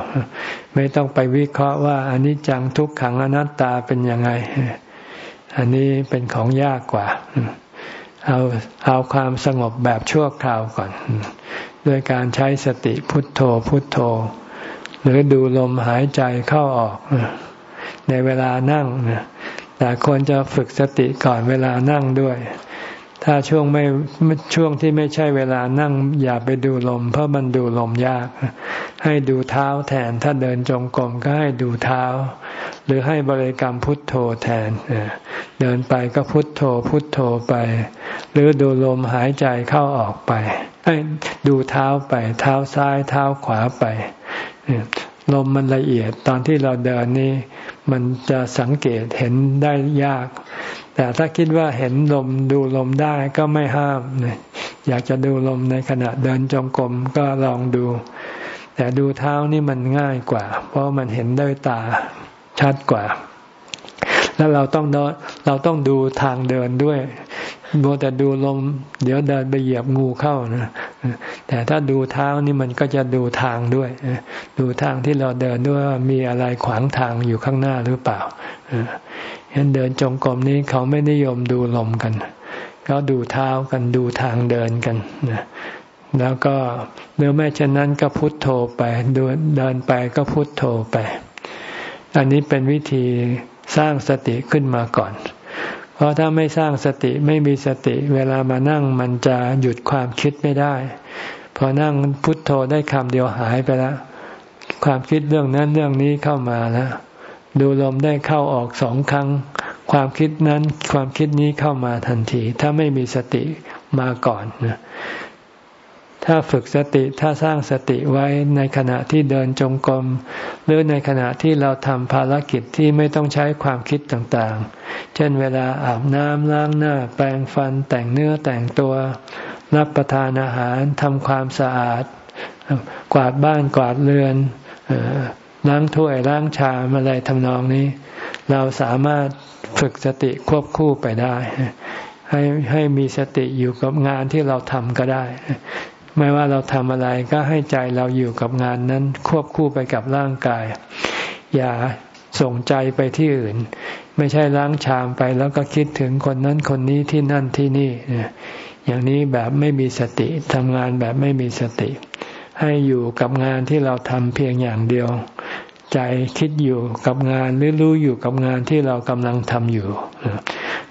ไม่ต้องไปวิเคราะห์ว่าอนิจจังทุกขังอนัตตาเป็นยังไง อันนี้เป็นของยากกว่า เอาเอาความสงบแบบชั่วคราวก่อน ด้วยการใช้สติพุทโธพุทโธ หรือดูลมหายใจเข้าออก ในเวลานั่งแต่ควรจะฝึกสติก่อนเวลานั่งด้วย ถ้าช่วงไม่ช่วงที่ไม่ใช่เวลานั่งอย่าไปดูลม เพราะมันดูลมยาก ให้ดูเท้าแทน ถ้าเดินจงกรมก็ให้ดูเท้า หรือให้บริกรรมพุทโธแทน เดินไปก็พุทโธพุทโธไป หรือดูลมหายใจเข้าออกไป ให้ดูเท้าไป เท้าซ้ายเท้าขวาไปลมมันละเอียดตอนที่เราเดินนี่มันจะสังเกตเห็นได้ยาก แต่ถ้าคิดว่าเห็นลมดูลมได้ก็ไม่ห้าม อยากจะดูลมในขณะเดินจงกรมก็ลองดู แต่ดูเท้านี่มันง่ายกว่า เพราะมันเห็นด้วยตาชัดกว่า แล้วเราต้องเราต้องดูทางเดินด้วยบัวแต่ดูลม เดี๋ยวเดินไปเหยียบงูเข้านะแต่ถ้าดูเท้านี่มันก็จะดูทางด้วยดูทางที่เราเดินด้วยมีอะไรขวางทางอยู่ข้างหน้าหรือเปล่า เห็นเดินจงกรมนี้เขาไม่นิยมดูลมกันเขาดูเท้ากันดูทางเดินกันแล้วก็หรือไม่เช่นนั้นก็พุทโธไปดินเดินไปก็พุทโธไป อันนี้เป็นวิธีสร้างสติขึ้นมาก่อน เพราะถ้าไม่สร้างสติไม่มีสติ เวลามานั่งมันจะหยุดความคิดไม่ได้ พอนั่งพุทโธได้คำเดียวหายไปแล้วความคิดเรื่องนั้นเรื่องนี้เข้ามาแล้ว ดูลมได้เข้าออกสองครั้ง ความคิดนั้นความคิดนี้เข้ามาทันที ถ้าไม่มีสติมาก่อนนะถ้าฝึกสติถ้าสร้างสติไว้ในขณะที่เดินจงกรมหรือในขณะที่เราทำภารกิจที่ไม่ต้องใช้ความคิดต่างๆ เช่นเวลาอาบน้ำล้างหน้า แปรงฟันแต่งเนื้อแต่งตัว รับประทานอาหารทำความสะอาด กวาดบ้านกวาดเรือน ล้างถ้วยล้างชามอะไรทำนองนี้ เราสามารถฝึกสติควบคู่ไปได้ ให้ให้มีสติอยู่กับงานที่เราทำก็ได้ ไม่ว่าเราทำอะไรก็ให้ใจเราอยู่กับงานนั้น ควบคู่ไปกับร่างกาย อย่าส่งใจไปที่อื่น ไม่ใช่ล้างชามไปแล้วก็คิดถึงคนนั้นคนนี้ที่นั่นที่นี่อย่างนี้แบบไม่มีสติทำงานแบบไม่มีสติ ให้อยู่กับงานที่เราทำเพียงอย่างเดียว ใจคิดอยู่กับงานหรือรู้อยู่กับงานที่เรากำลังทำอยู่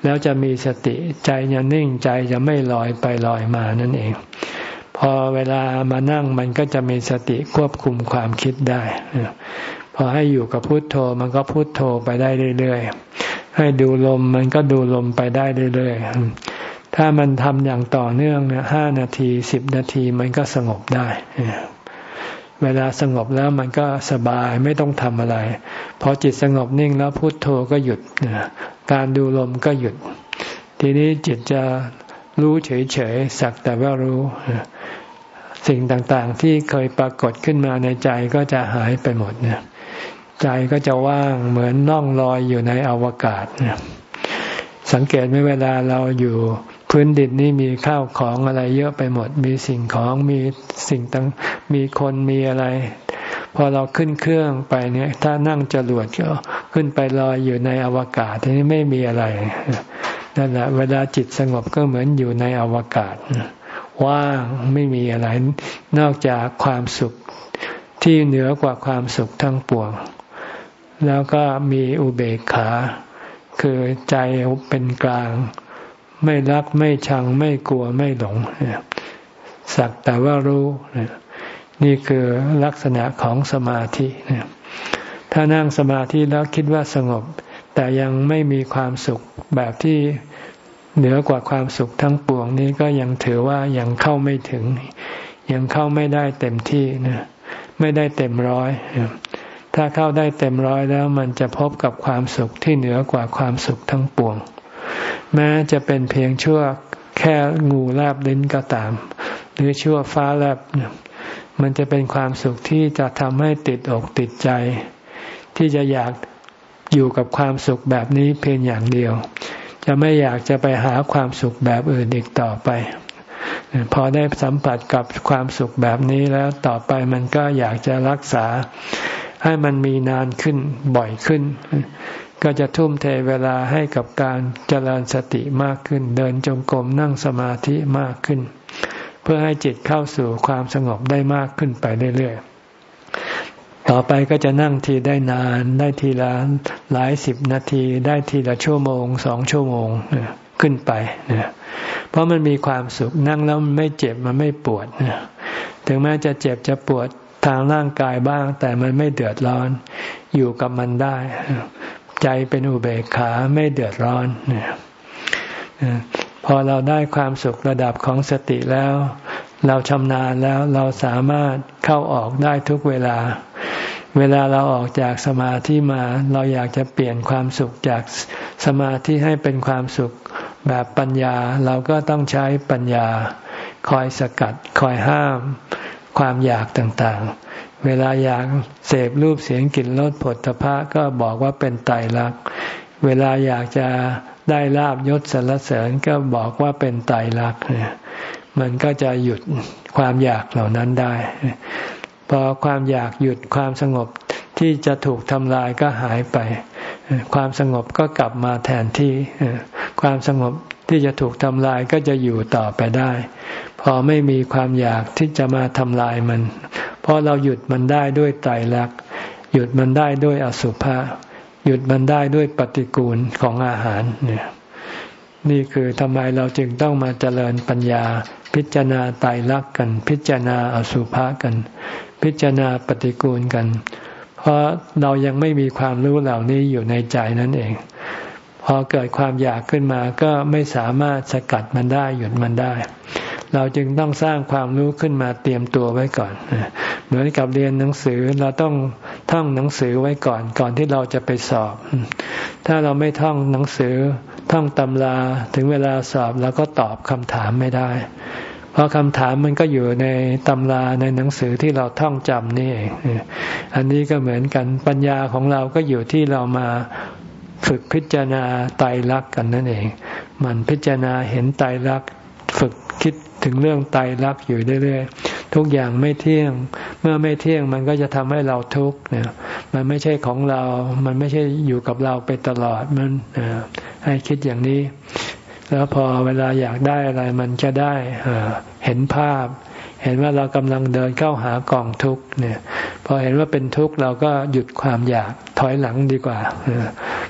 แล้วจะมีสติใจจะนิ่งใจจะไม่ลอยไปลอยมานั่นเอง พอเวลามานั่งมันก็จะมีสติควบคุมความคิดได้พอให้อยู่กับพุโทโธมันก็พุโทโธไปได้เรื่อยๆให้ดูลมมันก็ดูลมไปได้เรื่อยๆ ถ้ามันทำอย่างต่อเนื่องห้านาทีสิบนาทีมันก็สงบได้ เวลาสงบแล้วมันก็สบายไม่ต้องทำอะไร พอจิตสงบนิ่งแล้วพุโทโธก็หยุด การดูลมก็หยุด ทีนี้จิตจะรู้เฉยๆสักแต่ว่ารู้ สิ่งต่างๆที่เคยปรากฏขึ้นมาในใจก็จะหายไปหมดเนี่ยใจก็จะว่างเหมือนน่องลอยอยู่ในอวกาศเนี่ยสังเกตไหมเวลาเราอยู่ พื้นดินนี่มีข้าวของอะไรเยอะไปหมด มีสิ่งของมีสิ่งต่างมีคนมีอะไร พอเราขึ้นเครื่องไปเนี่ย ถ้านั่งจรวดก็ขึ้นไปลอยอยู่ในอวกาศทีนี้ไม่มีอะไรนั่นแหละเวลาจิตสงบก็เหมือนอยู่ในอวกาศว่างไม่มีอะไร นอกจากความสุขที่เหนือกว่าความสุขทั้งปวง แล้วก็มีอุเบกขา คือใจเป็นกลาง ไม่รักไม่ชังไม่กลัวไม่หลงสักแต่ว่ารู้นี่คือลักษณะของสมาธิถ้านั่งสมาธิแล้วคิดว่าสงบ แต่ยังไม่มีความสุขแบบที่เหนือกว่าความสุขทั้งปวงนี้ก็ยังถือว่ายังเข้าไม่ถึง ยังเข้าไม่ได้เต็มที่นะไม่ได้เต็มร้อยถ้าเข้าได้เต็มร้อยแล้วมันจะพบกับความสุขที่เหนือกว่าความสุขทั้งปวง แม้จะเป็นเพียงชั่วแค่งูแลบลิ้นก็ตาม หรือชั่วฟ้าแลบ มันจะเป็นความสุขที่จะทำให้ติดอกติดใจ ที่จะอยากอยู่กับความสุขแบบนี้เพียงอย่างเดียว จะไม่อยากจะไปหาความสุขแบบอื่นอีกต่อไป พอได้สัมผัสกับความสุขแบบนี้แล้วต่อไปมันก็อยากจะรักษาให้มันมีนานขึ้นบ่อยขึ้น ก็จะทุ่มเทเวลาให้กับการเจริญสติมากขึ้น เดินจงกรมนั่งสมาธิมากขึ้น เพื่อให้จิตเข้าสู่ความสงบได้มากขึ้นไปเรื่อยๆ ต่อไปก็จะนั่งทีได้นาน ได้ทีละหลายสิบนาที ได้ทีละชั่วโมงสองชั่วโมงขึ้นไปนะเพราะมันมีความสุขนั่งแล้วมันไม่เจ็บมันไม่ปวดนะถึงแม้จะเจ็บจะปวดทางร่างกายบ้าง แต่มันไม่เดือดร้อนอยู่กับมันได้ ใจเป็นอุเบกขาไม่เดือดร้อนพอเราได้ความสุขระดับของสติแล้ว เราชำนาญแล้วเราสามารถเข้าออกได้ทุกเวลา เวลาเราออกจากสมาธิมา เราอยากจะเปลี่ยนความสุขจากสมาธิให้เป็นความสุขแบบปัญญาเราก็ต้องใช้ปัญญา คอยสกัดคอยห้าม ความอยากต่างๆ เวลาอยากเสพรูปเสียงกลิ่นรสผลพระก็บอกว่าเป็นไตรลักษณ์เวลาอยากจะได้ลาบยศสรรเสริญก็บอกว่าเป็นไตรลักษณ์มันก็จะหยุดความอยากเหล่านั้นได้ พอความอยากหยุดความสงบที่จะถูกทำลายก็หายไป ความสงบก็กลับมาแทนที่ ความสงบที่จะถูกทำลายก็จะอยู่ต่อไปได้ พอไม่มีความอยากที่จะมาทำลายมัน เพราะเราหยุดมันได้ด้วยไตรลักษณ์หยุดมันได้ด้วยอสุภะหยุดมันได้ด้วยปฏิกูลของอาหารเนี่ยนี่คือทำไมเราจึงต้องมาเจริญปัญญา พิจารณาไตรลักษณ์กัน พิจารณาอสุภะกัน พิจารณาปฏิกูลกัน เพราะเรายังไม่มีความรู้เหล่านี้อยู่ในใจนั่นเอง พอเกิดความอยากขึ้นมาก็ไม่สามารถสกัดมันได้หยุดมันได้ เราจึงต้องสร้างความรู้ขึ้นมาเตรียมตัวไว้ก่อน เหมือนกับเรียนหนังสือเราต้องท่องหนังสือไว้ก่อน ก่อนที่เราจะไปสอบ ถ้าเราไม่ท่องหนังสือ ท่องตำราถึงเวลาสอบเราก็ตอบคำถามไม่ได้ เพราะคำถามมันก็อยู่ในตำราในหนังสือที่เราท่องจำนี่เองอันนี้ก็เหมือนกันปัญญาของเราก็อยู่ที่เรามาฝึกพิจารณาไตรลักษณ์กันนั่นเอง มันพิจารณาเห็นไตรลักษณ์ฝึกคิด ถึงเรื่องตายรักอยู่เรื่อยๆ ทุกอย่างไม่เที่ยง เมื่อไม่เที่ยงมันก็จะทำให้เราทุกข์เนี่ยมันไม่ใช่ของเรา มันไม่ใช่อยู่กับเราไปตลอดมันให้คิดอย่างนี้ แล้วพอเวลาอยากได้อะไรมันจะได้เห็นภาพ เห็นว่าเรากำลังเดินเข้าหากองทุกข์เนี่ยพอเห็นว่าเป็นทุกข์เราก็หยุดความอยากถอยหลังดีกว่า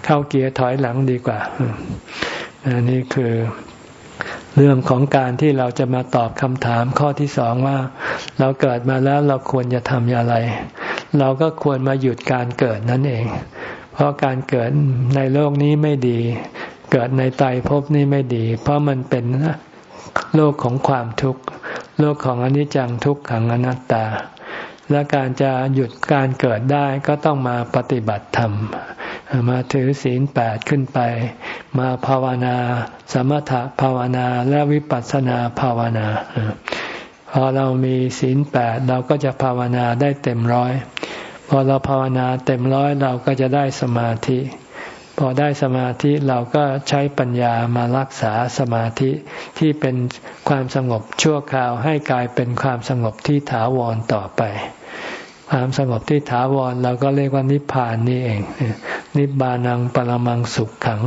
เข้าเกียร์ถอยหลังดีกว่าอันนี้คือ เรื่องของการที่เราจะมาตอบคำถามข้อที่สองว่า เราเกิดมาแล้วเราควรจะทำอย่างไร เราก็ควรมาหยุดการเกิดนั่นเอง เพราะการเกิดในโลกนี้ไม่ดี เกิดในไตภพนี้ไม่ดี เพราะมันเป็นโลกของความทุกข์ โลกของอนิจจังทุกขังอนัตตา และการจะหยุดการเกิดได้ก็ต้องมาปฏิบัติธรรม มาถือศีลแปดขึ้นไป มาภาวนา สมถะภาวนาและวิปัสสนาภาวนาพอเรามีศีลแปดเราก็จะภาวนาได้เต็มร้อย พอเราภาวนาเต็มร้อยเราก็จะได้สมาธิ พอได้สมาธิเราก็ใช้ปัญญามารักษาสมาธิที่เป็นความสงบชั่วคราวให้กลายเป็นความสงบที่ถาวรต่อไป ความสงบที่ถาวรเราก็เรียกว่านิพพานนี่เอง นิบานังปรมังสุขขัง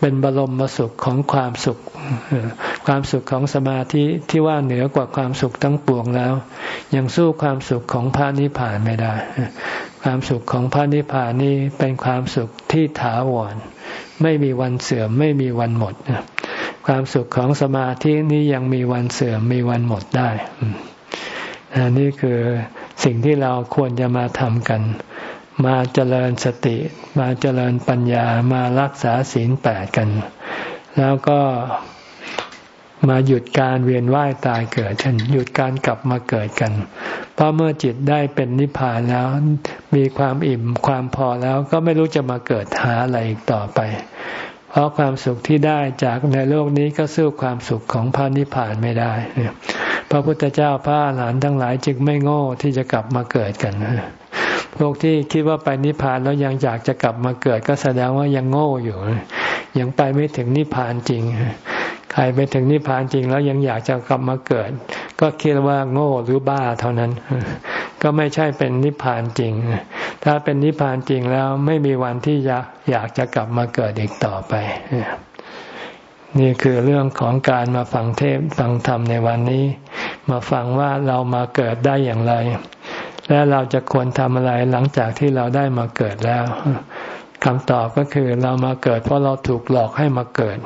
เป็นบรมมสุขของความสุข ความสุขของสมาธิที่ว่าเหนือกว่าความสุขทั้งปวงแล้ว ยังสู้ความสุขของพระนิพพานไม่ได้ ความสุขของพระนิพพานนี่เป็นความสุขที่ถาวร ไม่มีวันเสื่อมไม่มีวันหมด ความสุขของสมาธินี้ยังมีวันเสื่อมมีวันหมดได้นี่คือ สิ่งที่เราควรจะมาทำกัน มาเจริญสติ มาเจริญปัญญามารักษาศีลแปดกัน แล้วก็มาหยุดการเวียนว่ายตายเกิดฉันหยุดการกลับมาเกิดกัน เพราะเมื่อจิตได้เป็นนิพพานแล้ว มีความอิ่มความพอแล้วก็ไม่รู้จะมาเกิดหาอะไรอีกต่อไป เพราะความสุขที่ได้จากในโลกนี้ก็สู้ความสุขของพระนิพพานไม่ได้พระพุทธเจ้าพระหลานทั้งหลายจึงไม่โง่ที่จะกลับมาเกิดกันพวกที่คิดว่าไปนิพพานแล้วยังอยากจะกลับมาเกิดก็แสดงว่ายังโง่อยู่ ยังไปไม่ถึงนิพพานจริง ใครไปถึงนิพพานจริงแล้วยังอยากจะกลับมาเกิด ก็คิดว่าโง่หรือบ้าเท่านั้น ก็ไม่ใช่เป็นนิพพานจริง ถ้าเป็นนิพพานจริงแล้วไม่มีวันที่อยากอยากจะกลับมาเกิดอีกต่อไป นี่คือเรื่องของการมาฟังเทศฟังธรรมในวันนี้ มาฟังว่าเรามาเกิดได้อย่างไร และเราจะควรทำอะไรหลังจากที่เราได้มาเกิดแล้วคำตอบก็คือเรามาเกิด เพราะเราถูกหลอกให้มาเกิด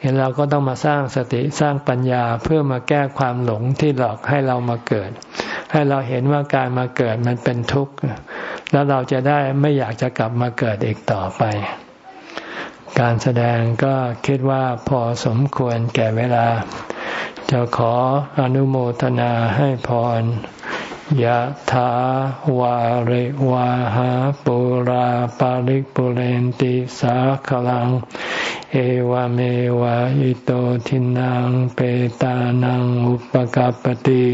เห็นเราก็ต้องมาสร้างสติสร้างปัญญาเพื่อมาแก้ความหลงที่หลอกให้เรามาเกิด ให้เราเห็นว่าการมาเกิดมันเป็นทุกข์ แล้วเราจะได้ไม่อยากจะกลับมาเกิดอีกต่อไป การแสดงก็คิดว่าพอสมควรแก่เวลา จะขออนุโมทนาให้พรยะถาวาริวาหาปุราปาริกปุเรนติสาขลัง เอวเมวะอิโตทินังเปตานังอุปกัปติ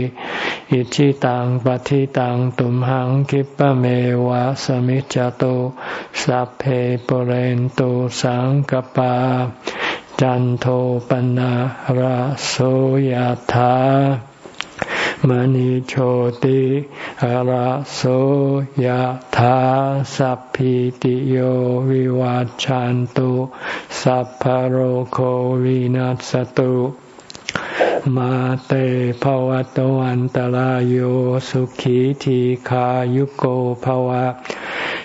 อิชิตังปฏิตังตุมหังคิปะเมวะสมิจจโตสัพเพปเรนตุสังกปาจันโทปนะระโสยธา มณิโชติระโสยธาสัพพิติโยวิวัจจันตุสัพพโรโควินัสตุมาเตภวัตวันตาโยสุขีทีขายุโกภวะ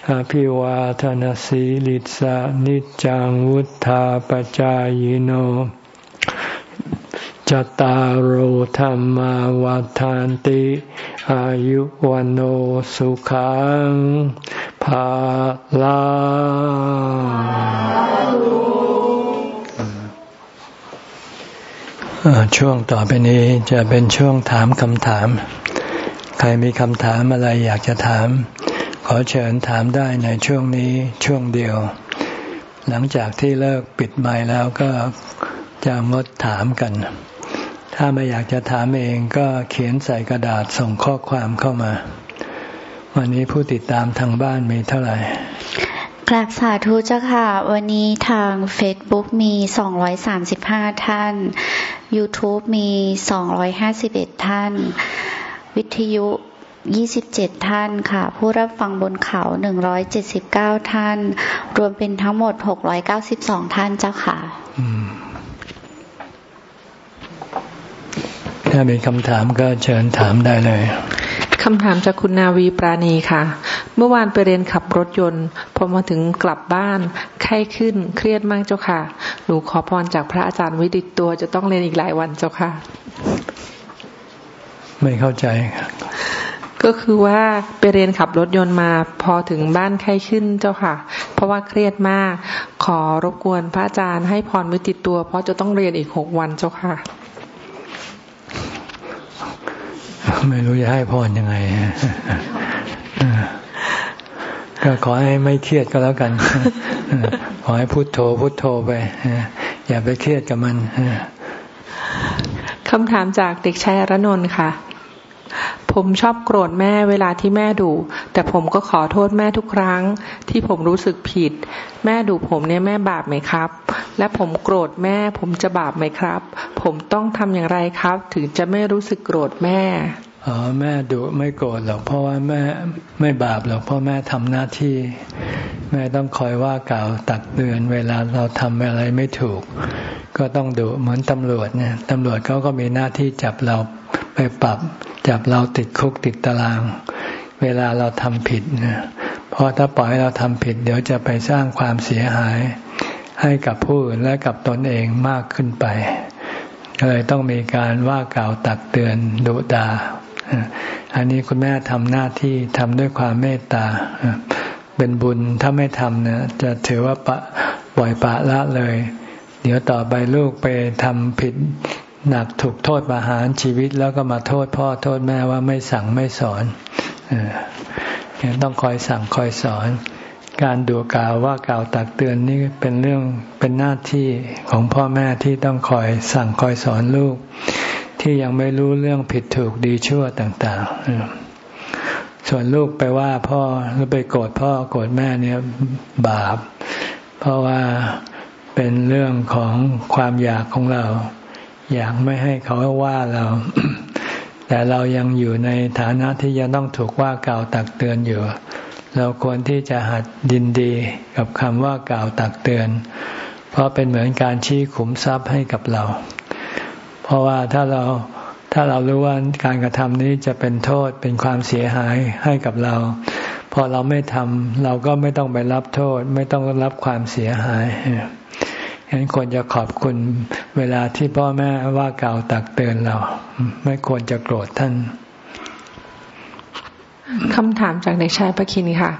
อภิวาทนสีลิสานิจังวุธาปจายโน จตารโหธรรมวาทานติ อายุวันโอสุขังภาลาช่วงต่อไปนี้จะเป็นช่วงถามคำถาม ใครมีคำถามอะไรอยากจะถาม ขอเชิญถามได้ในช่วงนี้ช่วงเดียว หลังจากที่เลิกปิดไม้แล้วก็จะงดถามกัน ถ้าไม่อยากจะถามเองก็เขียนใส่กระดาษส่งข้อความเข้ามา วันนี้ผู้ติดตามทางบ้านมีเท่าไหร่กราบสาธุเจ้าค่ะ วันนี้ทาง Facebook มี 235 ท่าน YouTube มี 251 ท่าน วิทยุ 27 ท่านค่ะ ผู้รับฟังบนเขา 179 ท่าน รวมเป็นทั้งหมด 692 ท่านเจ้าค่ะ ถ้ามีคำถามก็เชิญถามได้เลยคำถามจากคุณนาวีปราณีค่ะ เมื่อวานไปเรียนขับรถยนต์พอมาถึงกลับบ้าน ไข้ขึ้นเครียดมากเจ้าค่ะ หนูขอพรจากพระอาจารย์วิดิตตัวจะต้องเรียนอีกหลายวันเจ้าค่ะ ไม่เข้าใจ ก็คือว่าไปเรียนขับรถยนต์มาพอถึงบ้านไข้ขึ้นเจ้าค่ะ เพราะว่าเครียดมาก ขอรบกวนพระอาจารย์ให้พรวิติตตัว เพราะจะต้องเรียนอีกหกวันเจ้าค่ะ ไม่รู้จะให้พรยังไงก็ขอให้ไม่เครียดก็แล้วกัน ขอให้พุโทโธพุโทโธไปอย่าไปเครียดกับมันคำถามจากเด็กชายรนนท์ค่ะ ผมชอบโกรธแม่เวลาที่แม่ดุแต่ผมก็ขอโทษแม่ทุกครั้ง ที่ผมรู้สึกผิด แม่ดุผมเนี่ยแม่บาปไหมครับ และผมโกรธแม่ผมจะบาปไหมครับ ผมต้องทำอย่างไรครับ ถึงจะไม่รู้สึกโกรธแม่ อ๋อแม่ดุไม่โกรธหรอกเพราะว่าแม่ไม่บาปหรอกเพราะแม่ทำหน้าที่ แม่ต้องคอยว่ากล่าวตักเตือนเวลาเราทำอะไรไม่ถูก ก็ต้องดุเหมือนตำรวจเนี่ยตำรวจเขาก็มีหน้าที่จับเราไปปรับ จับเราติดคุกติดตาราง เวลาเราทำผิดเนี่ยเพราะถ้าปล่อยให้เราทำผิด เดี๋ยวจะไปสร้างความเสียหาย ให้กับผู้อื่นและกับตนเองมากขึ้นไปเลยต้องมีการว่ากล่าวตักเตือนดุดา อันนี้คุณแม่ทำหน้าที่ทำด้วยความเมตตา เป็นบุญถ้าไม่ทำเนี่ยจะถือว่าปะปล่อยปะละเลย เดี๋ยวต่อไปลูกไปทำผิดหนักถูกโทษประหารชีวิตแล้วก็มาโทษพ่อโทษแม่ว่าไม่สั่งไม่สอนยังต้องคอยสั่งคอยสอน การดูกล่าวว่ากล่าวตักเตือนนี่เป็นเรื่องเป็นหน้าที่ของพ่อแม่ที่ต้องคอยสั่งคอยสอนลูก ที่ยังไม่รู้เรื่องผิดถูกดีชั่วต่างๆ ส่วนลูกไปว่าพ่อหรือไปโกรธพ่อโกรธแม่เนี่ยบาป เพราะว่าเป็นเรื่องของความอยากของเรา อยากไม่ให้เขาว่าเรา แต่เรายังอยู่ในฐานะที่ยังต้องถูกว่ากล่าวตักเตือนอยู่ เราควรที่จะหัดดินดีกับคำว่ากล่าวตักเตือน เพราะเป็นเหมือนการชี้ขุมทรัพย์ให้กับเรา ราะว่าถ้าเราถ้าเรารู้ว่าการกระทำนี้จะเป็นโทษเป็นความเสียหายให้กับเรา พอเราไม่ทำเราก็ไม่ต้องไปรับโทษ ไม่ต้องรับความเสียหายฉะนั้นควรจะขอบคุณเวลาที่พ่อแม่ว่ากล่าวตักเตือนเรา ไม่ควรจะโกรธท่าน คำถามจากเด็กชายประคินค่ะ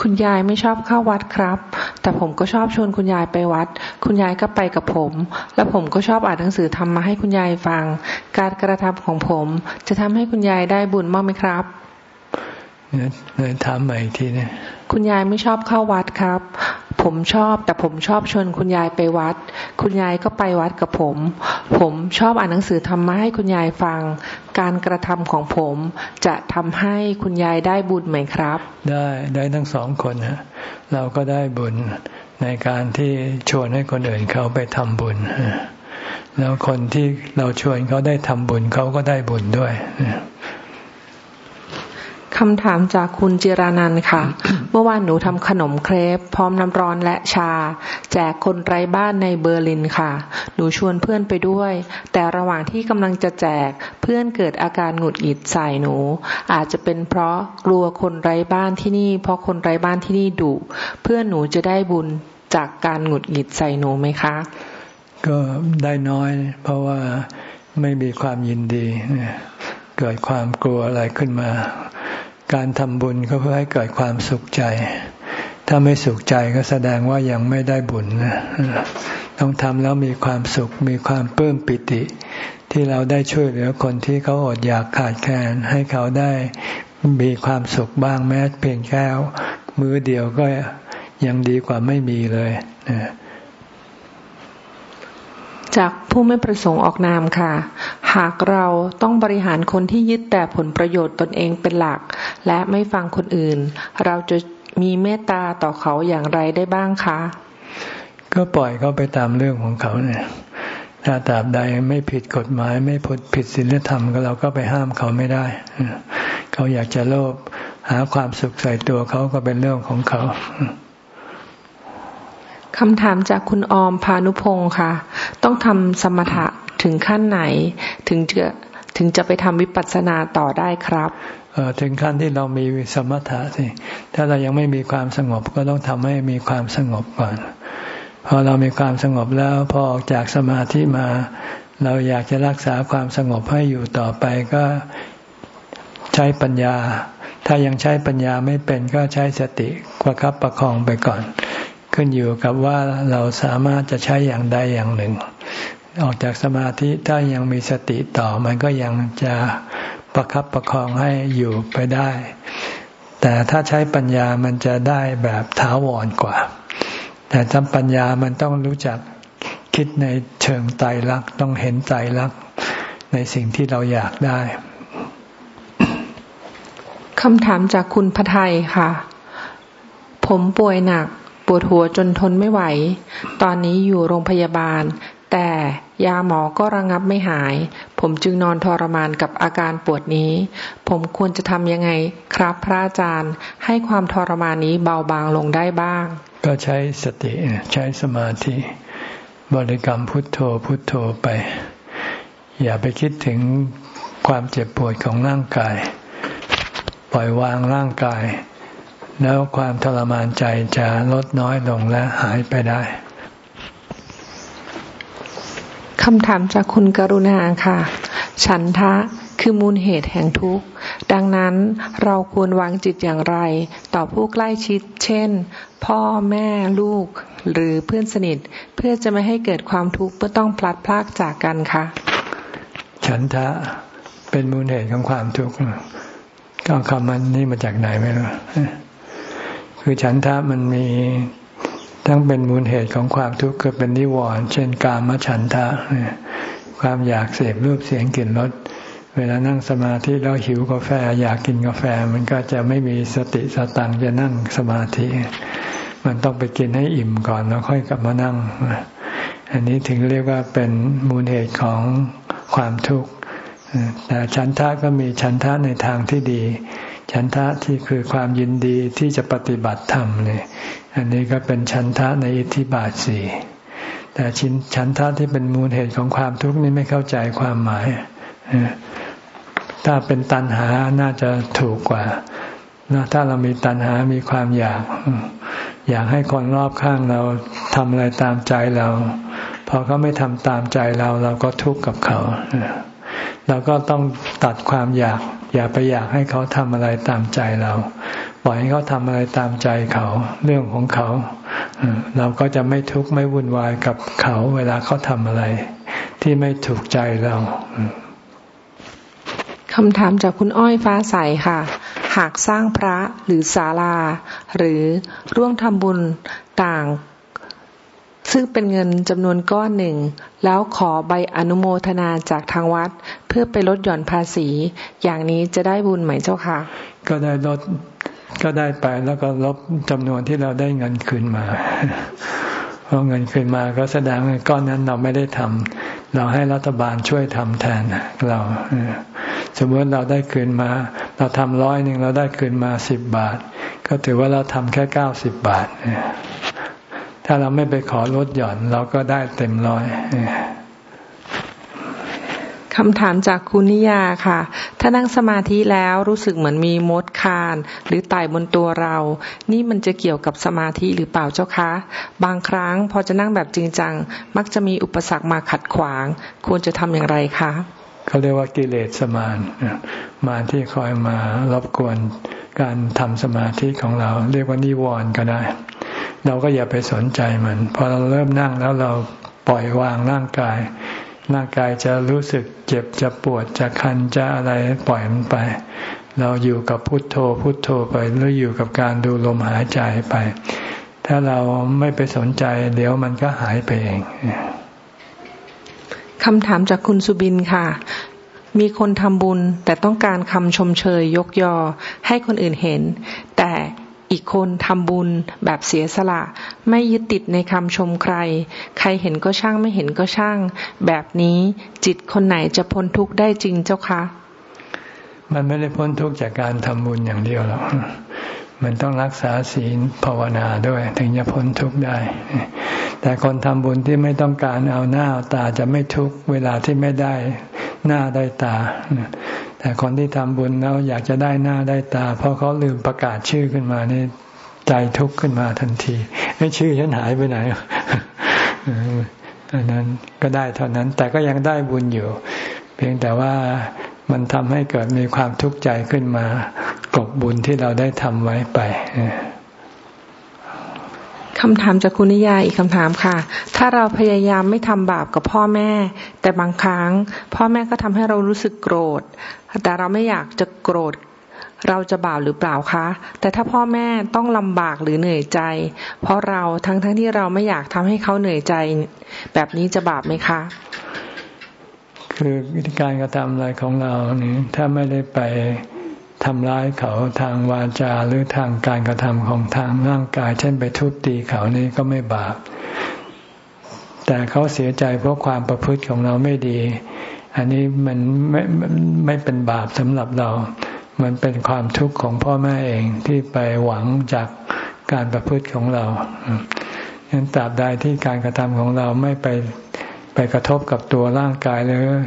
คุณยายไม่ชอบเข้าวัดครับ แต่ผมก็ชอบชวนคุณยายไปวัด คุณยายก็ไปกับผม แล้วผมก็ชอบอ่านหนังสือทำมาให้คุณยายฟัง การกระทำของผม จะทำให้คุณยายได้บุญมากไหมครับ เนี่ยถามใหม่อีกทีนะคุณยายไม่ชอบเข้าวัดครับ ผมชอบแต่ผมชอบชวนคุณยายไปวัด คุณยายก็ไปวัดกับผม ผมชอบอ่านหนังสือธรรมะให้คุณยายฟัง การกระทำของผมจะทำให้คุณยายได้บุญไหมครับ ได้ได้ทั้งสองคนฮะเราก็ได้บุญในการที่ชวนให้คนอื่นเขาไปทำบุญแล้วคนที่เราชวนเขาได้ทำบุญเขาก็ได้บุญด้วย คำถามจากคุณจิรานันค่ะ เมื่อวานหนูทำขนมเครปพร้อมน้ำร้อนและชา แจกคนไร้บ้านในเบอร์ลินค่ะ หนูชวนเพื่อนไปด้วย แต่ระหว่างที่กำลังจะแจกเพื่อนเกิดอาการหงุดหงิดใส่หนู อาจจะเป็นเพราะกลัวคนไร้บ้านที่นี่ เพราะคนไร้บ้านที่นี่ดุเพื่อนหนูจะได้บุญจากการหงุดหงิดใส่หนูไหมคะ ก็ได้น้อย เพราะว่าไม่มีความยินดีเกิดความกลัวอะไรขึ้นมา การทำบุญก็เพื่อให้เกิดความสุขใจ ถ้าไม่สุขใจก็แสดงว่ายังไม่ได้บุญนะต้องทำแล้วมีความสุข มีความเพิ่มปิติ ที่เราได้ช่วยเหลือคนที่เขาอดอยากขาดแคลนให้เขาได้มีความสุขบ้างแม้เพียงแค่มือเดียวก็ยังดีกว่าไม่มีเลยนะจากผู้ไม่ประสงค์ออกนามค่ะ หากเราต้องบริหารคนที่ยึดแต่ผลประโยชน์ตนเองเป็นหลัก และไม่ฟังคนอื่น เราจะมีเมตตาต่อเขาอย่างไรได้บ้างคะ ก็ปล่อยเขาไปตามเรื่องของเขาเนี่ยถ้าตราบใดไม่ผิดกฎหมาย ไม่ผิดศีลธรรมก็เราก็ไปห้ามเขาไม่ได้ เขาอยากจะโลภหาความสุขใส่ตัวเขาก็เป็นเรื่องของเขาคำถามจากคุณออมพานุพงศ์ค่ะ ต้องทำสมถะถึงขั้นไหน ถึงจะ ถึงจะไปทำวิปัสสนาต่อได้ครับถึงขั้นที่เรามีสมถะสิถ้าเรายังไม่มีความสงบก็ต้องทำให้มีความสงบก่อน พอเรามีความสงบแล้วพอออกจากสมาธิมา เราอยากจะรักษาความสงบให้อยู่ต่อไปก็ใช้ปัญญา ถ้ายังใช้ปัญญาไม่เป็นก็ใช้สติประคับประคองไปก่อน ขึ้นอยู่กับว่าเราสามารถจะใช้อย่างใดอย่างหนึ่ง ออกจากสมาธิถ้ายังมีสติต่อ มันก็ยังจะประครับประคองให้อยู่ไปได้ แต่ถ้าใช้ปัญญามันจะได้แบบถาวรกว่า แต่ทำปัญญามันต้องรู้จักคิดในเชิงไตรลักษณ์ต้องเห็นไตรลักษณ์ในสิ่งที่เราอยากได้คำถามจากคุณพทัยค่ะ ผมป่วยหนักปวดหัวจนทนไม่ไหว ตอนนี้อยู่โรงพยาบาล แต่ ยาหมอก็ระงับไม่หาย ผมจึงนอนทรมานกับอาการปวดนี้ ผมควรจะทำยังไงครับพระอาจารย์ ให้ความทรมานนี้เบาบางลงได้บ้าง ก็ใช้สติใช้สมาธิ บริกรรมพุทโธพุทโธไป อย่าไปคิดถึงความเจ็บปวดของร่างกาย ปล่อยวางร่างกาย แล้วความทรมานใจจะลดน้อยลงและหายไปได้ คำถามจากคุณกรุณาค่ะ ฉันทะคือมูลเหตุแห่งทุกข์ ดังนั้นเราควรวางจิตอย่างไร ต่อผู้ใกล้ชิด เช่น พ่อแม่ลูก หรือเพื่อนสนิท เพื่อจะไม่ให้เกิดความทุกข์เมื่อต้องพลัดพรากจากกันคะฉันทะเป็นมูลเหตุของความทุกข์ก็คำมันนี่มาจากไหนไม่รู้คือฉันทะมันมี ทั้งเป็นมูลเหตุของความทุกข์คือเป็นนิวรณ์เช่นกามฉันทะ ความอยากเสพรูปเสียงกลิ่นรสเวลานั่งสมาธิแล้วหิวกาแฟ อยากกินกาแฟ มันก็จะไม่มีสติสตังจะนั่งสมาธิ มันต้องไปกินให้อิ่มก่อนแล้วค่อยกลับมานั่ง อันนี้ถึงเรียกว่าเป็นมูลเหตุของความทุกข์แต่ฉันทะก็มีฉันทะในทางที่ดี ฉันทะที่คือความยินดีที่จะปฏิบัติธรรมเนี่ยอันนี้ก็เป็นฉันทะในอิทธิบาทสี่แต่ชินฉันทะที่เป็นมูลเหตุของความทุกข์นี่ไม่เข้าใจความหมาย ถ้าเป็นตัณหาน่าจะถูกกว่านะถ้าเรามีตัณหามีความอยาก อยากให้คนรอบข้างเราทำอะไรตามใจเรา พอเขาไม่ทำตามใจเรา เราก็ทุกข์กับเขา เราก็ต้องตัดความอยาก อย่าไปอยากให้เขาทำอะไรตามใจเรา ปล่อยให้เขาทำอะไรตามใจเขาเรื่องของเขา เราก็จะไม่ทุกข์ไม่วุ่นวายกับเขาเวลาเขาทำอะไร ที่ไม่ถูกใจเราคำถามจากคุณอ้อยฟ้าใสค่ะ หากสร้างพระหรือศาลา หรือร่วงทำบุญต่าง ซึ่งเป็นเงินจำนวนก้อนหนึ่ง แล้วขอใบอนุโมทนาจากทางวัด เพื่อไปลดหย่อนภาษี อย่างนี้จะได้บุญไหมเจ้าคะก็ได้ลดก็ได้ไปแล้วก็ลบจำนวนที่เราได้เงินคืนมาเพราะเงินคืนมาก็แสดงก้อนนั้นเราไม่ได้ทำเราให้รัฐบาลช่วยทำแทนเราสมมติเราได้คืนมา เราทำร้อยหนึ่งเราได้คืนมาสิบบาท ก็ถือว่าเราทำแค่เก้าสิบบาท ถ้าเราไม่ไปขอลดหย่อน เราก็ได้เต็มร้อยคำถามจากคุณนิยาค่ะ ถ้านั่งสมาธิแล้วรู้สึกเหมือนมีมดคาน หรือไต่บนตัวเรา นี่มันจะเกี่ยวกับสมาธิหรือเปล่าเจ้าคะ บางครั้งพอจะนั่งแบบจริงจัง มักจะมีอุปสรรคมาขัดขวาง ควรจะทำอย่างไรคะเขาเรียกว่ากิเลสมานมานที่คอยมารบกวนการทำสมาธิของเรา เรียกว่านิวรณ์ก็ได้ เราก็อย่าไปสนใจมันพอเราเริ่มนั่งแล้วเราปล่อยวางร่างกาย ร่างกายจะรู้สึกเจ็บจะปวดจะคันจะอะไรปล่อยมันไป เราอยู่กับพุทโธพุทโธไปหรืออยู่กับการดูลมหายใจไป ถ้าเราไม่ไปสนใจ เดี๋ยวมันก็หายไปเองคำถามจากคุณสุบินค่ะ มีคนทำบุญแต่ต้องการคำชมเชยยกยอให้คนอื่นเห็น อีกคนทำบุญแบบเสียสละ ไม่ยึดติดในคำชมใคร ใครเห็นก็ช่างไม่เห็นก็ช่าง แบบนี้จิตคนไหนจะพ้นทุกข์ได้จริงเจ้าคะ มันไม่ได้พ้นทุกข์จากการทำบุญอย่างเดียวหรอกมันต้องรักษาศีลภาวนาด้วย ถึงจะพ้นทุกข์ได้ แต่คนทำบุญที่ไม่ต้องการเอาหน้าเอาตาจะไม่ทุกข์เวลาที่ไม่ได้ หน้าได้ตา แต่คนที่ทำบุญแล้วอยากจะได้หน้าได้ตา เพราะเขาลืมประกาศชื่อขึ้นมานี่ใจทุกข์ขึ้นมาทันทีไม่ชื่อฉันหายไปไหนอันนั้นก็ได้เท่านั้น แต่ก็ยังได้บุญอยู่ เพียงแต่ว่ามันทำให้เกิดมีความทุกข์ใจขึ้นมากบบุญที่เราได้ทำไว้ไป คำถามจากคุณนิยาอีกคำถามค่ะ ถ้าเราพยายามไม่ทำบาปกับพ่อแม่ แต่บางครั้ง พ่อแม่ก็ทำให้เรารู้สึกโกรธ แต่เราไม่อยากจะโกรธ เราจะบาปหรือเปล่าคะ แต่ถ้าพ่อแม่ต้องลำบากหรือเหนื่อยใจ เพราะเราทั้งทั้งที่เราไม่อยากทำให้เขาเหนื่อยใจ แบบนี้จะบาปไหมคะ คือวิธีการกระทำอะไรของเรานี่ถ้าไม่ได้ไป ทำร้ายเขาทางวาจาหรือทางการกระทำของทางร่างกาย เช่นไปทุบตีเขานี่ก็ไม่บาป แต่เขาเสียใจเพราะความประพฤติของเราไม่ดี อันนี้มันไม่ไม่เป็นบาปสำหรับเรา มันเป็นความทุกข์ของพ่อแม่เองที่ไปหวังจากการประพฤติของเราฉะนั้นตราบใดที่การกระทำของเราไม่ไปไปกระทบกับตัวร่างกายเลย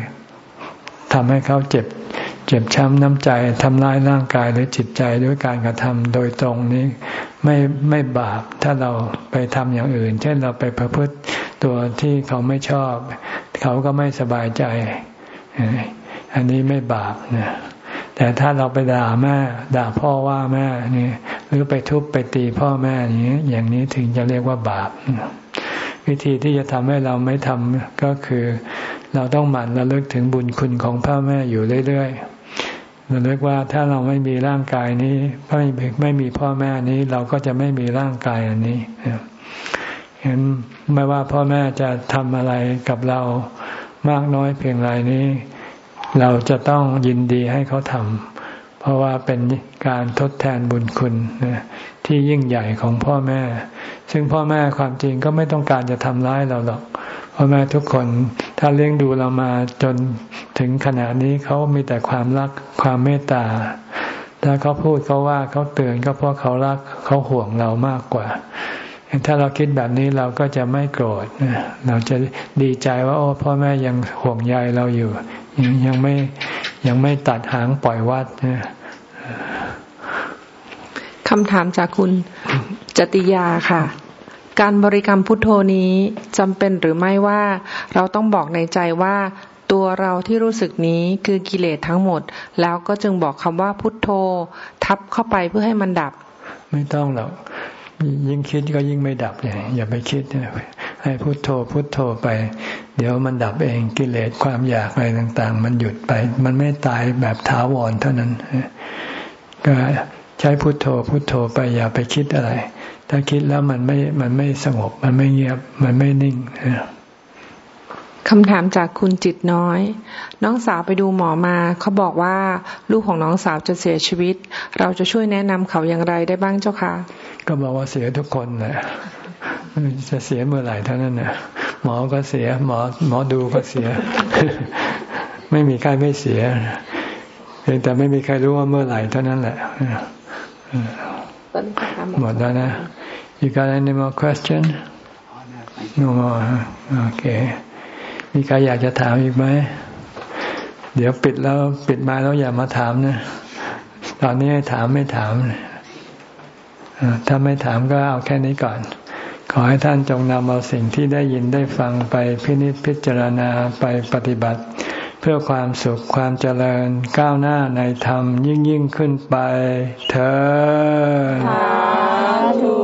ทำให้เขาเจ็บ เจ็บช้ำน้ำใจทำร้ายร่างกายหรือจิตใจด้วยการกระทำโดยตรงนี้ไม่ไม่บาปถ้าเราไปทำอย่างอื่น เช่นเราไปประพฤติตัวที่เขาไม่ชอบ เขาก็ไม่สบายใจ อันนี้ไม่บาปนะแต่ถ้าเราไปด่าแม่ด่าพ่อว่าแม่นี่หรือไปทุบไปตีพ่อแม่อย่างนี้อย่างนี้ถึงจะเรียกว่าบาปวิธีที่จะทำให้เราไม่ทำก็คือ เราต้องหมั่นระลึกถึงบุญคุณของพ่อแม่อยู่เรื่อยๆ เระลึกว่าถ้าเราไม่มีร่างกายนี้ไม่ไม่มีพ่อแม่นี้เราก็จะไม่มีร่างกายอันนี้เห็นไม่ว่าพ่อแม่จะทำอะไรกับเรามากน้อยเพียงไรนี้ เราจะต้องยินดีให้เขาทำเพราะว่าเป็นการทดแทนบุญคุณที่ยิ่งใหญ่ของพ่อแม่ ซึ่งพ่อแม่ความจริงก็ไม่ต้องการจะทำร้ายเราหรอกพ่อแม่ทุกคน ถ้าเลี้ยงดูเรามาจนถึงขณะนี้เขามีแต่ความรักความเมตตา ถ้าเขาพูดเขาว่าเขาเตือนก็เพราะเขารักเขาห่วงเรามากกว่า ถ้าเราคิดแบบนี้เราก็จะไม่โกรธเราจะดีใจว่า โอ้พ่อแม่ยังห่วงใยเราอยู่ ยังยังไม่ยังไม่ตัดหางปล่อยวัดคำถามจากคุณจติยาค่ะ การบริกรรมพุทโธนี้จำเป็นหรือไม่ว่าเราต้องบอกในใจว่าตัวเราที่รู้สึกนี้คือกิเลสทั้งหมด แล้วก็จึงบอกคำว่าพุทโธ ทับเข้าไปเพื่อให้มันดับ ไม่ต้องหรอกยิ่งคิดก็ยิ่งไม่ดับเลยอย่าไปคิดให้พุโทโธพุโทโธไป เดี๋ยวมันดับเองกิเลสความอยากอะไรต่าง ๆ มันหยุดไป มันไม่ตายแบบถาวรเท่านั้น ก็ใช้พุโทโธพุโทโธไปอย่าไปคิดอะไร ถ้าคิดแล้วมันไม่มันไม่สงบ มันไม่เงียบ มันไม่นิ่งคำถามจากคุณจิตน้อย น้องสาวไปดูหมอมา เขาบอกว่าลูกของน้องสาวจะเสียชีวิต เราจะช่วยแนะนำเขาอย่างไรได้บ้างเจ้าคะก็บอกว่าเสียทุกคนแหละจะเสียเมื่อไหร่เท่านั้นนะหมอก็เสีย หมอหมอดูก็เสีย ไม่มีใครไม่เสียเพียงแต่ไม่มีใครรู้ว่าเมื่อไหร่เท่านั้นแหละหมดแล้วนะ You got any more question? No more. โอเคมีใครอยากจะถามอีกไหม เดี๋ยวปิดแล้วปิดมาแล้วอย่ามาถามนะ ตอนนี้ให้ถามไม่ถามถ้าไม่ถามก็เอาแค่นี้ก่อน ขอให้ท่านจงนำเอาสิ่งที่ได้ยินได้ฟังไปพินิจพิจารณาไปปฏิบัติ เพื่อความสุขความเจริญก้าวหน้าในธรรมยิ่งยิ่งขึ้นไปเธอ